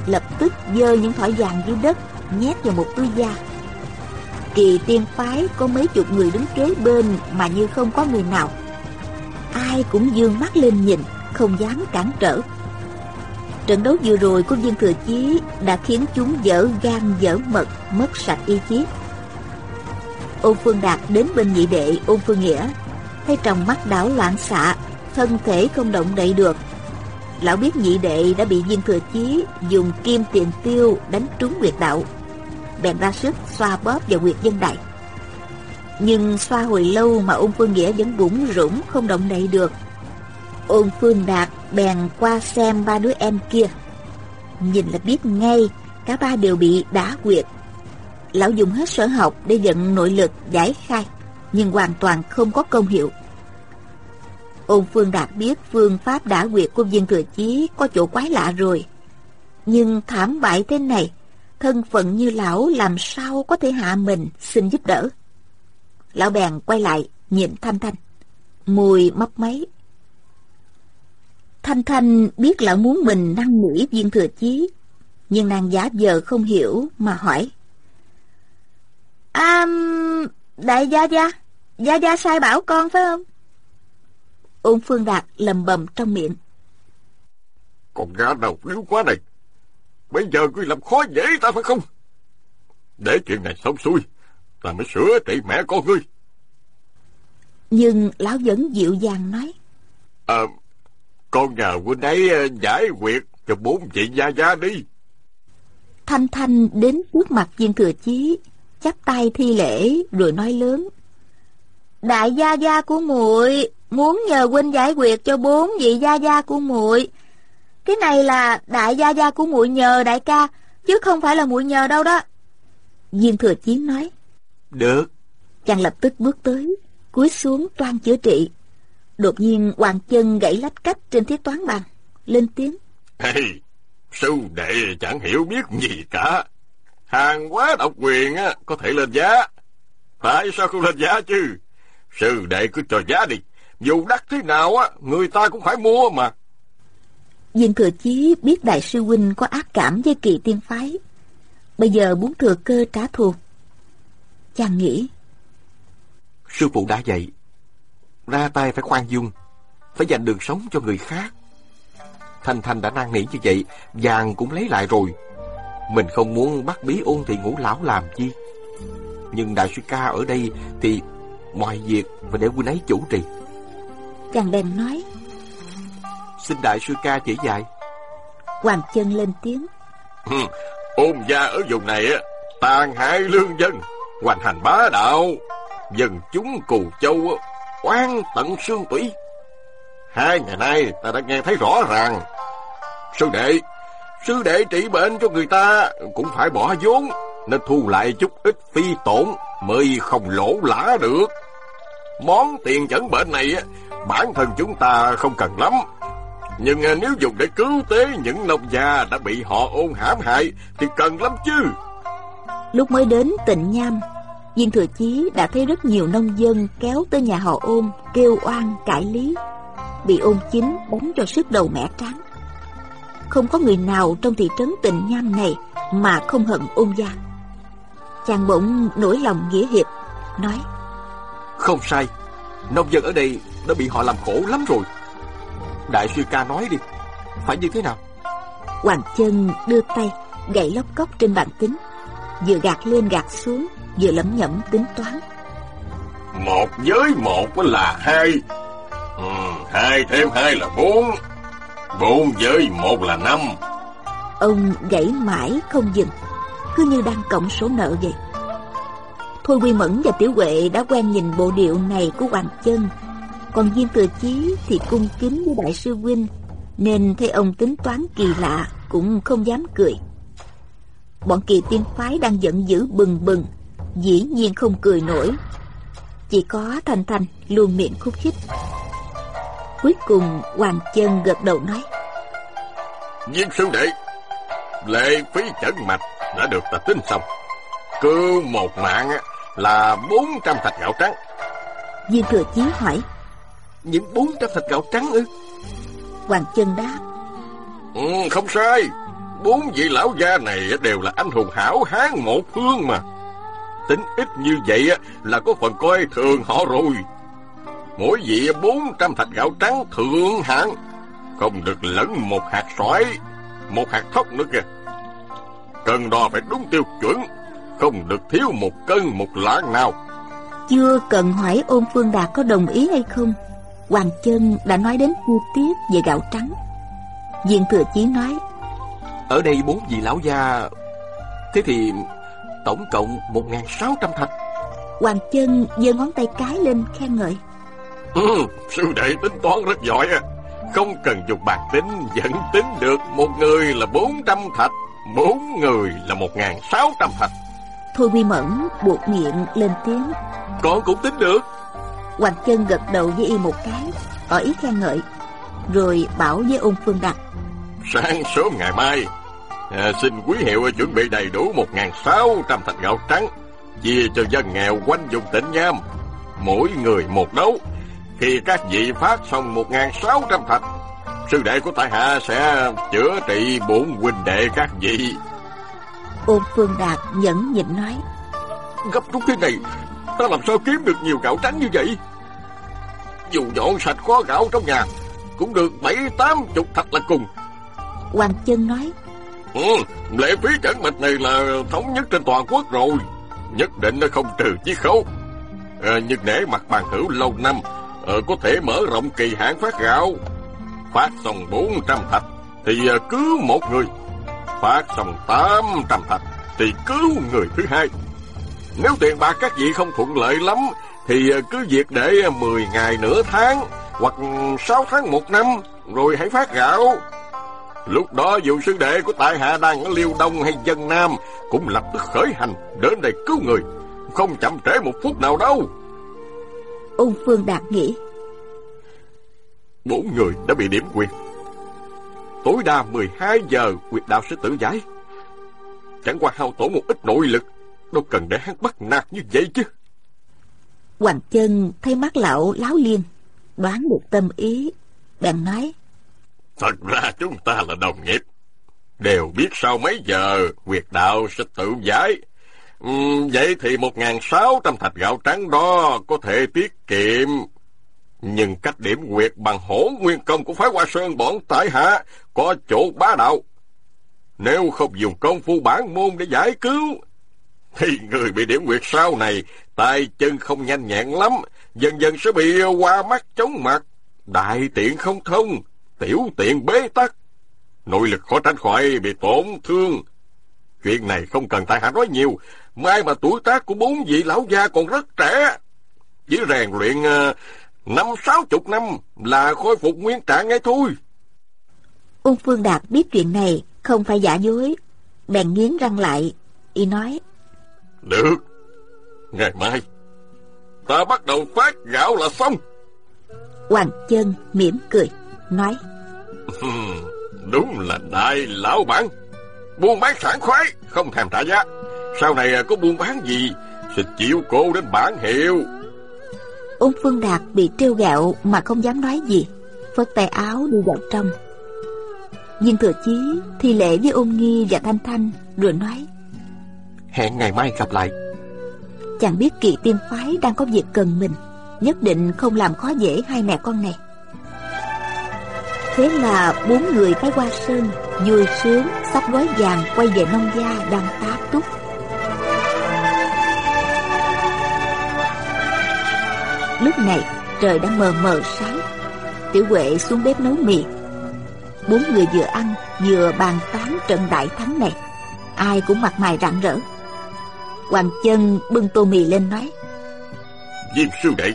Lập tức dơ những thỏi vàng dưới đất Nhét vào một túi da. Kỳ tiên phái có mấy chục người đứng kế bên Mà như không có người nào Ai cũng dương mắt lên nhìn, Không dám cản trở. Trận đấu vừa rồi của viên thừa chí Đã khiến chúng dở gan dở mật, Mất sạch ý chí. Ôn Phương Đạt đến bên nhị đệ Ôn Phương Nghĩa, Thấy trong mắt đảo loạn xạ, Thân thể không động đậy được. Lão biết nhị đệ đã bị viên thừa chí Dùng kim tiền tiêu đánh trúng nguyệt đạo. Bèn ra sức xoa bóp vào nguyệt dân đại nhưng xoa hồi lâu mà ôn phương nghĩa vẫn bủng rủng không động đậy được Ôn phương đạt bèn qua xem ba đứa em kia Nhìn là biết ngay Cả ba đều bị đá quyệt Lão dùng hết sở học để dẫn nội lực giải khai Nhưng hoàn toàn không có công hiệu Ôn Phương Đạt biết phương pháp đả quyệt của viên thừa chí có chỗ quái lạ rồi. Nhưng thảm bại thế này, thân phận như lão làm sao có thể hạ mình xin giúp đỡ. Lão bèn quay lại, nhìn Thanh Thanh. Mùi mấp máy. Thanh Thanh biết lão muốn mình năn nỉ viên thừa chí, nhưng nàng giả vờ không hiểu mà hỏi. À, đại gia gia, gia gia sai bảo con phải không? Ôn Phương Đạt lầm bầm trong miệng. Con gã đầu yếu quá này. Bây giờ ngươi làm khó dễ ta phải không? Để chuyện này xong xuôi, ta mới sửa trị mẹ con ngươi. Nhưng lão vẫn dịu dàng nói. À, con nhờ huynh ấy ờ, giải quyết cho bốn chị gia gia đi. Thanh Thanh đến trước mặt viên thừa chí, chắp tay thi lễ rồi nói lớn. Đại gia gia của muội muốn nhờ huynh giải quyết cho bốn vị gia gia của muội. Cái này là đại gia gia của muội nhờ đại ca, chứ không phải là muội nhờ đâu đó. Viên thừa chiến nói. Được. Chàng lập tức bước tới, cúi xuống toan chữa trị. Đột nhiên hoàng chân gãy lách cách trên thiết toán bàn lên tiếng. Hey, sư đệ chẳng hiểu biết gì cả. Hàng quá độc quyền á có thể lên giá. Tại sao không lên giá chứ? Sư đệ cứ cho giá đi. Dù đắt thế nào á người ta cũng phải mua mà. Viên thừa chí biết đại sư huynh có ác cảm với kỳ tiên phái. Bây giờ muốn thừa cơ trả thù chàng nghĩ. Sư phụ đã dạy ra tay phải khoan dung phải dành đường sống cho người khác. Thanh thanh đã năn nỉ như vậy vàng cũng lấy lại rồi. Mình không muốn bắt bí ôn thì ngủ lão làm chi? Nhưng đại sư ca ở đây thì mọi việc phải để huynh ấy chủ trì. Chàng bèn nói. Xin đại sư ca chỉ dạy. Hoàng chân lên tiếng. Ôn gia ở vùng này á tàn hại lương dân hoành hành bá đạo, dân chúng cù châu oan tận xương tủy. Hai ngày nay ta đã nghe thấy rõ ràng, sư đệ sư đệ trị bệnh cho người ta cũng phải bỏ vốn, nên thu lại chút ít phi tổn mới không lỗ lã được. Món tiền chẩn bệnh này bản thân chúng ta không cần lắm. Nhưng à, nếu dùng để cứu tế những nông gia đã bị họ ôn hãm hại thì cần lắm chứ lúc mới đến tịnh nham viên thừa chí đã thấy rất nhiều nông dân kéo tới nhà họ ôn kêu oan cải lý. Bị ôn chính bóng cho sức đầu mẻ trắng. Không có người nào trong thị trấn tịnh nham này mà không hận ôn gia. Chàng bỗng nổi lòng nghĩa hiệp nói không sai nông dân ở đây đã bị họ làm khổ lắm rồi. Đại sư ca nói đi phải như thế nào? Hoàng chân đưa tay gậy lóc cốc trên bàn tính vừa gạt lên gạt xuống vừa lẩm nhẩm tính toán. Một với một là hai. Ừ, hai thêm hai là bốn. Bốn với một là năm. Ông gãy mãi không dừng cứ như đang cộng số nợ vậy. Thôi quy mẫn và tiểu huệ đã quen nhìn bộ điệu này của hoàng chân. Còn viên thừa chí thì cung kính với đại sư huynh nên thấy ông tính toán kỳ lạ cũng không dám cười bọn kỳ tiên phái đang giận dữ bừng bừng dĩ nhiên không cười nổi. Chỉ có thanh thanh luôn miệng khúc khích. Cuối cùng hoàng chân gật đầu nói. Viên sư đệ lệ phí chẩn mạch đã được ta tính xong. Cứ một mạng là bốn trăm thạch gạo trắng. Viên thừa chí hỏi. Những bốn trăm thạch gạo trắng ư? Hoàng chân đáp. Ừ, không sai bốn vị lão gia này đều là anh hùng hảo hán một phương mà. Tính ít như vậy là có phần coi thường họ rồi. Mỗi vị bốn trăm thạch gạo trắng thượng hạng, không được lẫn một hạt sỏi, một hạt thóc nữa kìa. Cần đo phải đúng tiêu chuẩn, không được thiếu một cân một lạng nào. Chưa cần hỏi ôn phương đạt có đồng ý hay không, hoàng chân đã nói đến chi tiết về gạo trắng. Diện thừa chí nói ở đây bốn vị lão gia thế thì tổng cộng một sáu trăm thạch. Hoàng chân giơ ngón tay cái lên khen ngợi. Ừ, sư đệ tính toán rất giỏi à không cần dùng bạc tính vẫn tính được một người là bốn trăm thạch bốn người là một sáu trăm thạch. Thôi quy mẫn buộc miệng lên tiếng. Con cũng tính được. Hoàng chân gật đầu với y một cái tỏ ý khen ngợi rồi bảo với ôn phương đạt sáng sớm ngày mai à, xin quý hiệu chuẩn bị đầy đủ một sáu trăm thạch gạo trắng chia cho dân nghèo quanh vùng tỉnh nham mỗi người một đấu. Khi các vị phát xong một sáu trăm thạch sư đệ của tại hạ sẽ chữa trị bổn huynh đệ các vị. Ôn phương đạt nhẫn nhịn nói. Gấp rút thế này ta làm sao kiếm được nhiều gạo trắng như vậy? Dù dọn sạch có gạo trong nhà cũng được bảy tám chục thạch là cùng hoàng chân nói ừ, lệ phí trận mạch này là thống nhất trên toàn quốc rồi. Nhất định nó không trừ chiết khấu. Ờ, à, nhưng để mặt bàn hữu lâu năm à, có thể mở rộng kỳ hạn phát gạo. Phát xong bốn trăm thạch thì à, cứu một người. Phát xong tám trăm thạch thì cứu người thứ hai. Nếu tiền bạc các vị không thuận lợi lắm thì cứ việc để 10 ngày nửa tháng hoặc 6 tháng một năm rồi hãy phát gạo. Lúc đó dù sư đệ của tại hạ đang ở Liêu Đông hay Dân Nam cũng lập tức khởi hành đến đây cứu người, không chậm trễ một phút nào đâu. Ôn Phương Đạt nghĩ. Bốn người đã bị điểm quyệt. Tối đa 12 giờ quyệt đạo sẽ tự giải. Chẳng qua hao tổn một ít nội lực, đâu cần để hắn bắt nạt như vậy chứ. Hoàng chân thấy mắt lão láo liên, đoán được tâm ý, bèn nói. Thật ra chúng ta là đồng nghiệp. Đều biết sau mấy giờ quyệt đạo sẽ tự giải. Ừ, vậy thì một ngàn sáu trăm thạch gạo trắng đó có thể tiết kiệm. Nhưng cách điểm quyệt bằng hổ nguyên công của phái Hoa Sơn bọn tại hạ có chỗ bá đạo. Nếu không dùng công phu bản môn để giải cứu, thì người bị điểm quyệt sau này tay chân không nhanh nhẹn lắm, dần dần sẽ bị qua mắt chóng mặt, đại tiện không thông, tiểu tiện bế tắc. Nội lực khó tránh khỏi bị tổn thương. Chuyện này không cần tại hạ nói nhiều, mai mà tuổi tác của bốn vị lão gia còn rất trẻ. Chỉ rèn luyện uh, năm sáu chục năm là khôi phục nguyên trạng ngay thôi. Ung Phương Đạt biết chuyện này không phải giả dối, bèn nghiến răng lại, y nói. Được, ngày mai ta bắt đầu phát gạo là xong. Hoàng chân mỉm cười, nói. Đúng là đại lão bản, buôn bán sảng khoái, không thèm trả giá. Sau này có buôn bán gì, sẽ chịu cô đến bản hiệu. Ôn Phương Đạt bị trêu gạo mà không dám nói gì, phất tay áo đi vào trong. Viên Thừa Chí thi lễ với ôn nghi và Thanh Thanh rồi nói Hẹn ngày mai gặp lại Chàng biết kỳ tiên phái đang có việc cần mình Nhất định không làm khó dễ hai mẹ con này Thế là bốn người phải qua sơn Vui sướng, sắp gói vàng quay về nông gia đang tá túc. Lúc này, trời đã mờ mờ sáng. Tiểu Huệ xuống bếp nấu mì. Bốn người vừa ăn, vừa bàn tán trận đại thắng này. Ai cũng mặt mày rạng rỡ. Hoàng chân bưng tô mì lên nói, Diêm sư đệ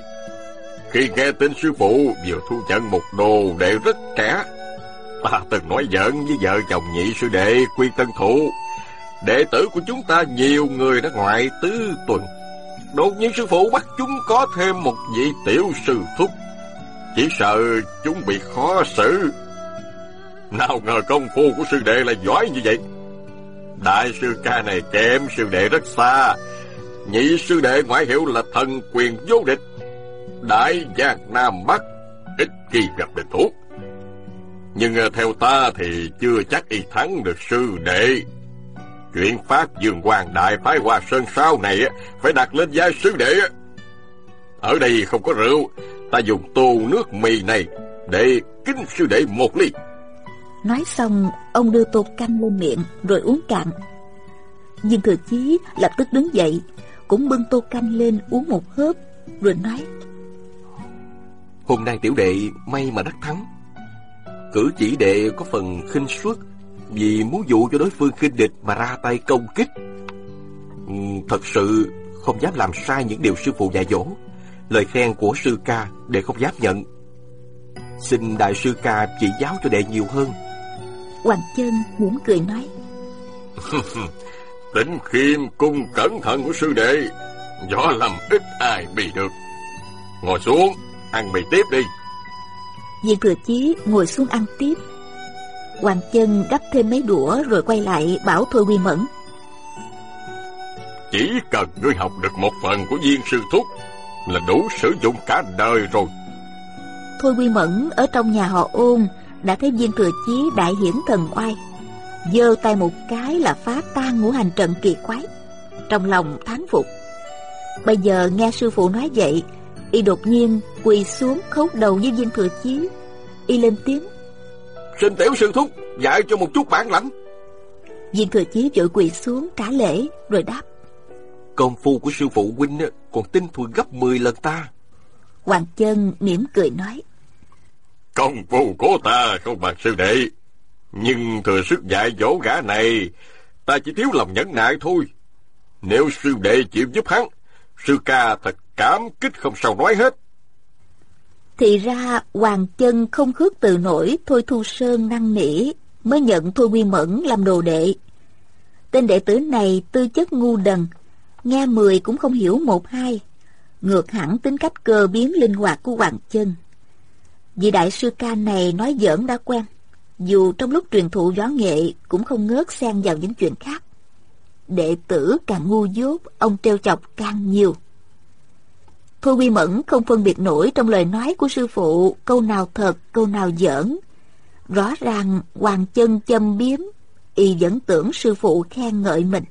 khi nghe tin sư phụ vừa thu nhận một đồ đệ rất trẻ. Ta từng nói giận với vợ chồng nhị sư đệ Quy Tân Thụ Đệ tử của chúng ta nhiều người đã ngoại tứ tuần. Đột nhiên sư phụ bắt chúng có thêm một vị tiểu sư thúc. Chỉ sợ chúng bị khó xử. Nào ngờ công phu của sư đệ là giỏi như vậy. Đại sư ca này kém sư đệ rất xa. Nhị sư đệ ngoại hiệu là thần quyền vô địch. Đại giang Nam Bắc Ít khi gặp địch thủ. Nhưng ờ, theo ta thì chưa chắc y thắng được sư đệ. Chuyện phát dương hoàng đại phái hoa sơn sau này ờ, Phải đặt lên vai sư đệ. Ở đây không có rượu, Ta dùng tô nước mì này Để kính sư đệ một ly. Nói xong, Ông đưa tô canh lên miệng Rồi uống cạn. Nhưng thừa chí lập tức đứng dậy, Cũng bưng tô canh lên uống một hớp, Rồi nói Hôm nay tiểu đệ may mà đắc thắng. Cử chỉ đệ có phần khinh suất Vì muốn dụ cho đối phương khinh địch Mà ra tay công kích. Ừ, Thật sự không dám làm sai những điều sư phụ dạy dỗ. Lời khen của sư ca đệ không dám nhận. Xin đại sư ca chỉ giáo cho đệ nhiều hơn. Hoàng chân mỉm cười nói. Tính khiêm cung cẩn thận của sư đệ Gió lầm ít ai bị được. Ngồi xuống Ăn mì tiếp đi. Viên thừa chí ngồi xuống ăn tiếp. Hoàng chân gấp thêm mấy đũa Rồi quay lại bảo Thôi Quy Mẫn. Chỉ cần ngươi học được một phần của viên sư thúc Là đủ sử dụng cả đời rồi. Thôi Quy Mẫn ở trong nhà họ ôn Đã thấy viên thừa chí đại hiển thần oai. Giơ tay một cái là phá tan ngũ hành trận kỳ quái. Trong lòng thán phục. Bây giờ nghe sư phụ nói vậy y đột nhiên quỳ xuống khấu đầu với viên thừa chí. Y lên tiếng. Xin tiểu sư thúc dạy cho một chút bản lãnh. Viên thừa chí vội quỳ xuống trả lễ rồi đáp. Công phu của sư phụ huynh còn tinh thuần gấp 10 lần ta. Hoàng chân mỉm cười nói. Công phu của ta không bằng sư đệ nhưng thừa sức dạy dỗ gã này, ta chỉ thiếu lòng nhẫn nại thôi. Nếu sư đệ chịu giúp hắn, sư ca thật cảm kích không sao nói hết. Thì ra Hoàng chân không khước từ nổi Thôi Thu Sơn năng nỉ mới nhận Thôi Quy Mẫn làm đồ đệ. Tên đệ tử này tư chất ngu đần, nghe mười cũng không hiểu một hai. ngược hẳn tính cách cơ biến linh hoạt của Hoàng Chân. Vị đại sư ca này nói giỡn đã quen, dù trong lúc truyền thụ võ nghệ cũng không ngớt xen vào những chuyện khác. Đệ tử càng ngu dốt, ông treo chọc càng nhiều. Thôi Quy Mẫn không phân biệt nổi trong lời nói của sư phụ câu nào thật, câu nào giỡn. Rõ ràng Hoàng chân châm biếm, y vẫn tưởng sư phụ khen ngợi mình.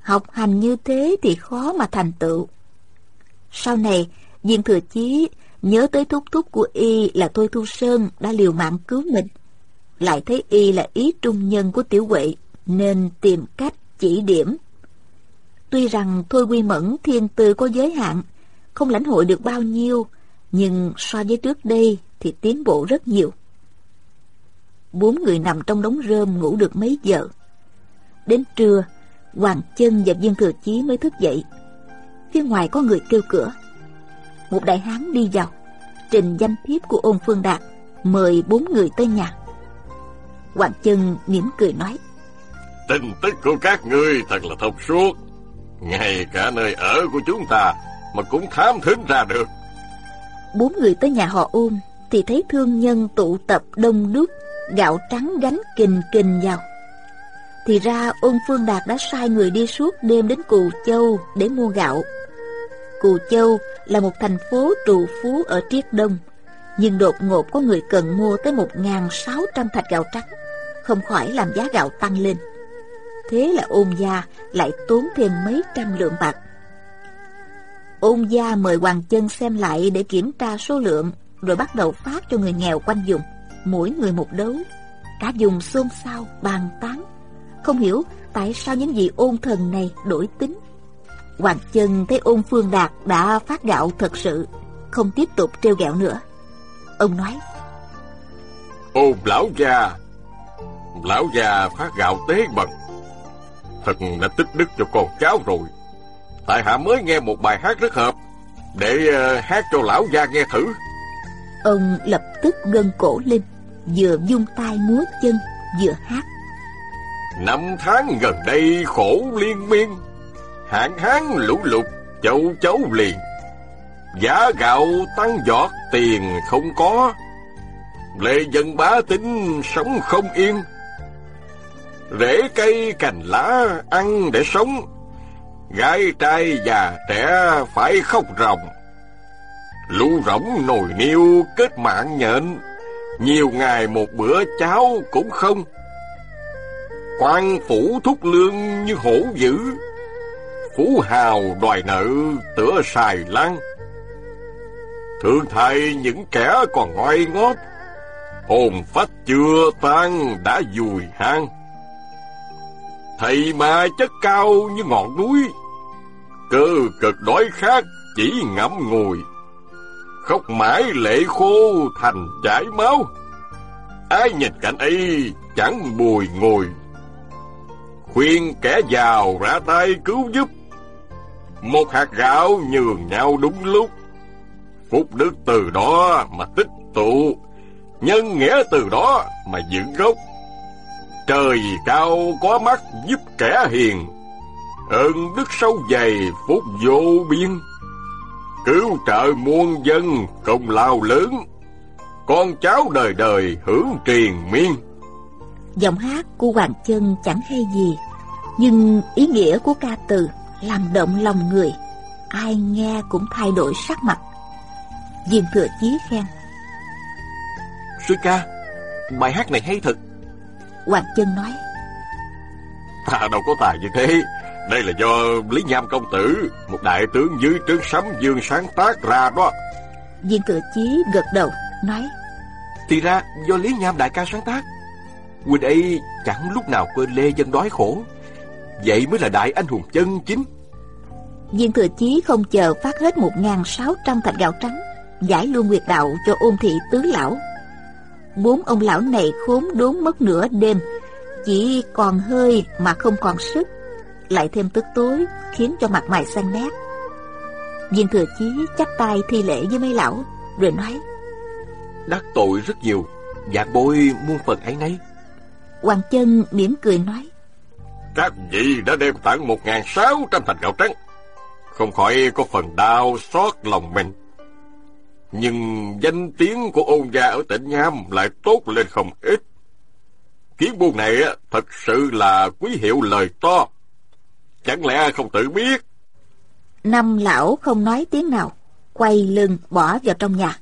Học hành như thế thì khó mà thành tựu. Sau này, Diên Thừa Chí nhớ tới thúc thúc của y là Thôi Thu Sơn đã liều mạng cứu mình. Lại thấy y là ý trung nhân của Tiểu Huệ, nên tìm cách chỉ điểm. Tuy rằng Thôi Quy Mẫn thiên tư có giới hạn, không lãnh hội được bao nhiêu, nhưng so với trước đây thì tiến bộ rất nhiều. Bốn người nằm trong đống rơm ngủ được mấy giờ. Đến trưa, Hoàng Chân và Viên Thừa Chí mới thức dậy. Phía ngoài có người kêu cửa. Một đại hán đi vào, trình danh thiếp của ôn Phương Đạt, mời bốn người tới nhà. Hoàng Chân mỉm cười nói. Tin tức của các ngươi thật là thông suốt. Ngay cả nơi ở của chúng ta mà cũng thám thính ra được. Bốn người tới nhà họ ôm thì thấy thương nhân tụ tập đông đúc, gạo trắng gánh kình kình vào. Thì ra ôn Phương Đạt đã sai người đi suốt đêm đến Cù Châu để mua gạo. Cù Châu là một thành phố trù phú ở Triết Đông, nhưng đột ngột có người cần mua tới 1.600 thạch gạo trắng, không khỏi làm giá gạo tăng lên. Thế là ôn gia lại tốn thêm mấy trăm lượng bạc Ôn gia mời Hoàng Chân xem lại để kiểm tra số lượng, rồi bắt đầu phát cho người nghèo quanh vùng, mỗi người một đấu. Cả vùng xôn xao, bàn tán. Không hiểu tại sao những vị ôn thần này đổi tính. Hoàng Chân thấy ôn Phương Đạt đã phát gạo thật sự, không tiếp tục treo gạo nữa. Ông nói, Ôn lão gia, lão gia phát gạo tế bần. Thật là tích đức cho con cháu rồi. Tại hạ mới nghe một bài hát rất hợp Để uh, hát cho lão gia nghe thử. Ông lập tức gân cổ lên Vừa dung tay múa chân Vừa hát. Năm tháng gần đây khổ liên miên Hạn hán lũ lụt châu chấu liền. Giá gạo tăng giọt tiền không có Lệ dân bá tính sống không yên. Rễ cây cành lá ăn để sống Gái trai già trẻ phải khóc ròng. Lũ rỗng nồi niêu kết mạng nhện. Nhiều ngày một bữa cháo cũng không. Quan phủ thúc lương như hổ dữ. Phú hào đòi nợ tựa xài lăng. Thường thay những kẻ còn ngoai ngót Hồn phách chưa tan đã dùi hang. Thầy mà chất cao như ngọn núi cơ cực đói khát, chỉ ngậm ngùi. Khóc mãi lệ khô, thành chảy máu. Ai nhìn cảnh ấy chẳng bùi ngồi khuyên kẻ giàu ra tay cứu giúp. Một hạt gạo nhường nhau đúng lúc. Phúc đức từ đó mà tích tụ. Nhân nghĩa từ đó mà dựng gốc. Trời cao có mắt giúp kẻ hiền ơn đức sâu dày phúc vô biên. Cứu trợ muôn dân công lao lớn. Con cháu đời đời hưởng triền miên. Giọng hát của hoàng chân chẳng hay gì nhưng ý nghĩa của ca từ làm động lòng người ai nghe cũng thay đổi sắc mặt. Viên thừa chí khen. Sư ca bài hát này hay thật. Hoàng chân nói. Ta đâu có tài như thế đây là do Lý Nham công tử, một đại tướng dưới trướng sấm dương sáng tác ra đó. Viên cử chí gật đầu, nói. Thì ra do Lý Nham đại ca sáng tác. Huynh ấy chẳng lúc nào quên lê dân đói khổ. Vậy mới là đại anh hùng chân chính. Viên thừa chí không chờ phát hết 1.600 thạch gạo trắng, giải luôn nguyệt đạo cho ôn thị tứ lão. Bốn ông lão này khốn đốn mất nửa đêm, chỉ còn hơi mà không còn sức lại thêm tức tối khiến cho mặt mày xanh nét viên thừa chí chắp tay thi lễ với mấy lão rồi nói đắc tội rất nhiều dạng bôi muôn phần ấy nấy hoàng chân mỉm cười nói các vị đã đem tặng một ngàn sáu trăm thành gạo trắng không khỏi có phần đau xót lòng mình. Nhưng danh tiếng của ôn gia ở tỉnh Nham lại tốt lên không ít. Kiến buôn này thật sự là quý hiệu lời to. Chẳng lẽ không tự biết? Năm lão không nói tiếng nào, quay lưng bỏ vào trong nhà.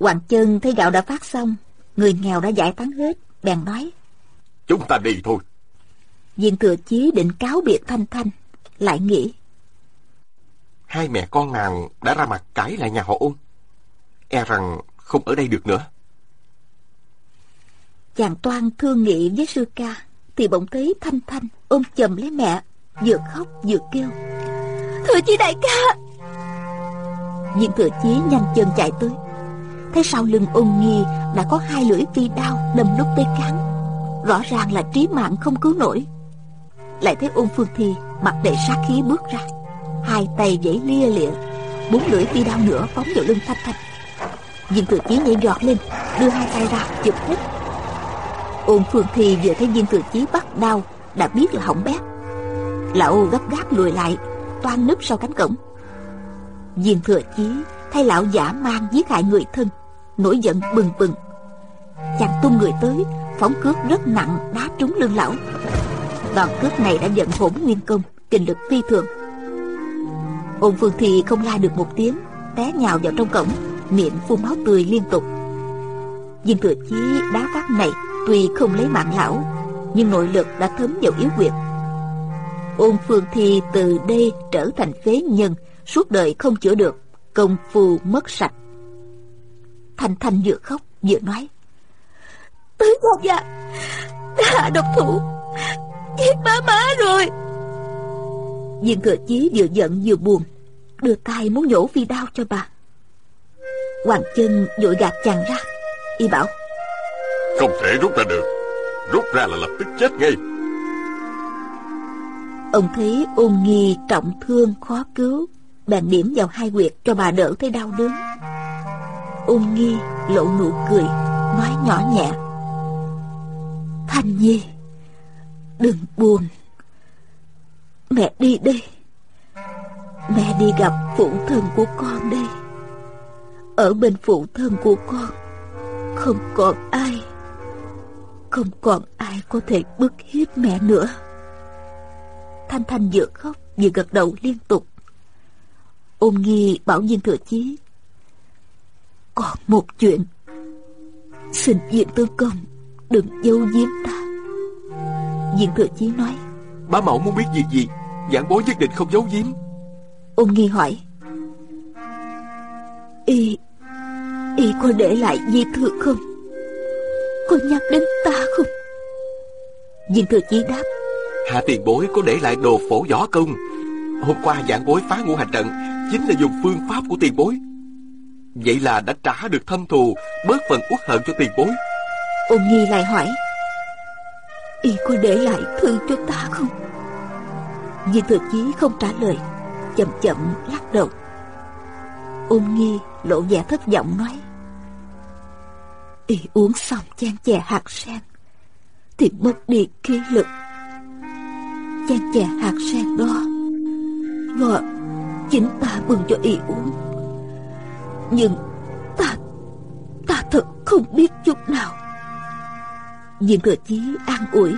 Hoàng chân thấy gạo đã phát xong, người nghèo đã giải tán hết, bèn nói. Chúng ta đi thôi. Viên thừa chí định cáo biệt Thanh Thanh, lại nghĩ. Hai mẹ con nàng đã ra mặt cãi lại nhà họ ôn. E rằng không ở đây được nữa. Chàng toan thương nghị với sư ca, thì bỗng thấy Thanh Thanh ôm chầm lấy mẹ, vừa khóc vừa kêu. Thừa chí đại ca! Viên thừa chí nhanh chân chạy tới. Thấy sau lưng ôn nghi đã có hai lưỡi phi đao đâm lúc tới cán. Rõ ràng là trí mạng không cứu nổi. Lại thấy ôn phương thi mặt đầy sát khí bước ra. Hai tay dãy lia lịa, bốn lưỡi phi đao nữa phóng vào lưng Thanh Thanh. Viên thừa chí nhảy giọt lên, đưa hai tay ra chụp hết. Ôn phương thi vừa thấy viên thừa chí bắt đau đã biết là hỏng bét. Lão gấp gáp lùi lại, toan núp sau cánh cổng. Viên thừa chí thay lão giả mang giết hại người thân, nổi giận bừng bừng. Chàng tung người tới, phóng cước rất nặng đá trúng lưng lão. Đòn cước này đã giận hỗn nguyên công, kinh lực phi thường. Ôn phương thì không la được một tiếng, té nhào vào trong cổng, miệng phun máu tươi liên tục. Viên thừa chí đá phát này tuy không lấy mạng lão, nhưng nội lực đã thấm vào yếu quyệt. Ôn phương thi từ đây trở thành phế nhân, suốt đời không chữa được, công phu mất sạch. Thanh Thanh vừa khóc vừa nói. tứ một dạ, đã độc thủ, giết má má rồi. Viên thừa chí vừa giận vừa buồn, đưa tay muốn nhổ phi đao cho bà. Hoàng chân vội gạt chàng ra, y bảo. Không thể rút ra được, rút ra là lập tức chết ngay. Ông thấy ôn nghi trọng thương khó cứu, Bèn điểm vào hai quyệt cho bà đỡ thấy đau đớn. Ôn nghi lộ nụ cười, Nói nhỏ nhẹ. Thanh Nhi, Đừng buồn. Mẹ đi đây. Mẹ đi gặp phụ thân của con đây. Ở bên phụ thân của con, Không còn ai, Không còn ai có thể bức hiếp mẹ nữa. Thanh Thanh vừa khóc vừa gật đầu liên tục. Ôn nghi bảo viên thừa chí. Còn một chuyện. Xin viên tướng công đừng giấu giếm ta. Viên thừa chí nói. Bá mẫu muốn biết gì gì, giảng bối nhất định không giấu giếm. Ôn nghi hỏi. Y, y có để lại di thư không? Có nhắc đến ta không? Viên thừa chí đáp. Hạ tiền bối có để lại đồ phổ võ công. Hôm qua giảng bối phá ngũ hành trận, Chính là dùng phương pháp của tiền bối. Vậy là đã trả được thâm thù, Bớt phần uất hận cho tiền bối. Ôn nghi lại hỏi, Y có để lại thư cho ta không? Di thừa chí không trả lời, Chậm chậm lắc đầu. Ôn nghi lộ vẻ thất vọng nói, Y uống xong chan chè hạt sen Thì mất đi khí lực chén chè hạt sen đó. Do chính ta bưng cho y uống. Nhưng ta ta thật không biết chút nào. Viên thừa chí an ủi.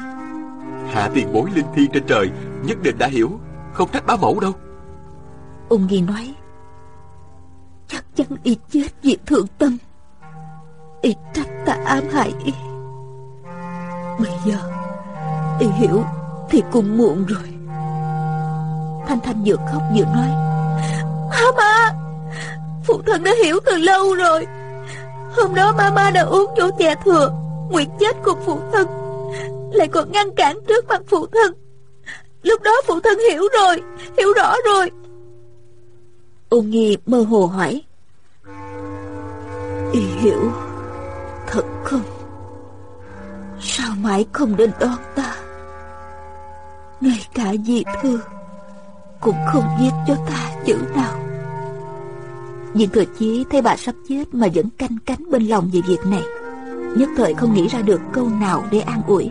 Hạ tiền bối linh thi trên trời nhất định đã hiểu. Không trách bá mẫu đâu. Ông nghi nói chắc chắn y chết vì thượng tâm. Y trách ta ám hại y. Bây giờ y hiểu thì cũng muộn rồi. Thanh Thanh vừa khóc vừa nói Mama Phụ thân đã hiểu từ lâu rồi. Hôm đó mama đã uống chỗ chè thừa Nguyện chết cùng phụ thân, Lại còn ngăn cản trước mặt phụ thân. Lúc đó phụ thân hiểu rồi, Hiểu rõ rồi. Ôn nghi mơ hồ hỏi, Y hiểu Thật không? Sao mãi không đến đón ta? Ngay cả dì thư Cũng không viết cho ta chữ nào. Nhưng thừa chí thấy bà sắp chết Mà vẫn canh cánh bên lòng về việc này Nhất thời không nghĩ ra được câu nào để an ủi.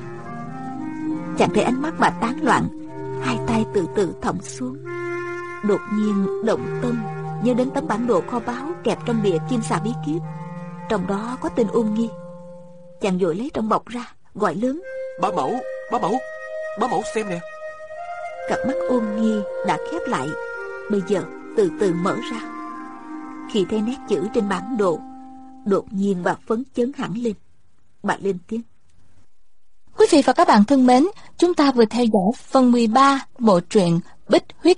Chẳng thấy ánh mắt bà tán loạn Hai tay từ từ thõng xuống. Đột nhiên động tâm Nhớ đến tấm bản đồ kho báu Kẹp trong bìa kim xà bí kíp. Trong đó có tên ôn nghi. Chàng vội lấy trong bọc ra Gọi lớn. Bá mẫu, bá mẫu, bá mẫu xem nè. Cặp mắt ôn nghi đã khép lại. Bây giờ từ từ mở ra. Khi thấy nét chữ trên bản đồ Đột nhiên bà phấn chấn hẳn lên. Bà lên tiếng. Quý vị và các bạn thân mến, chúng ta vừa theo dõi phần 13 bộ truyện Bích Huyết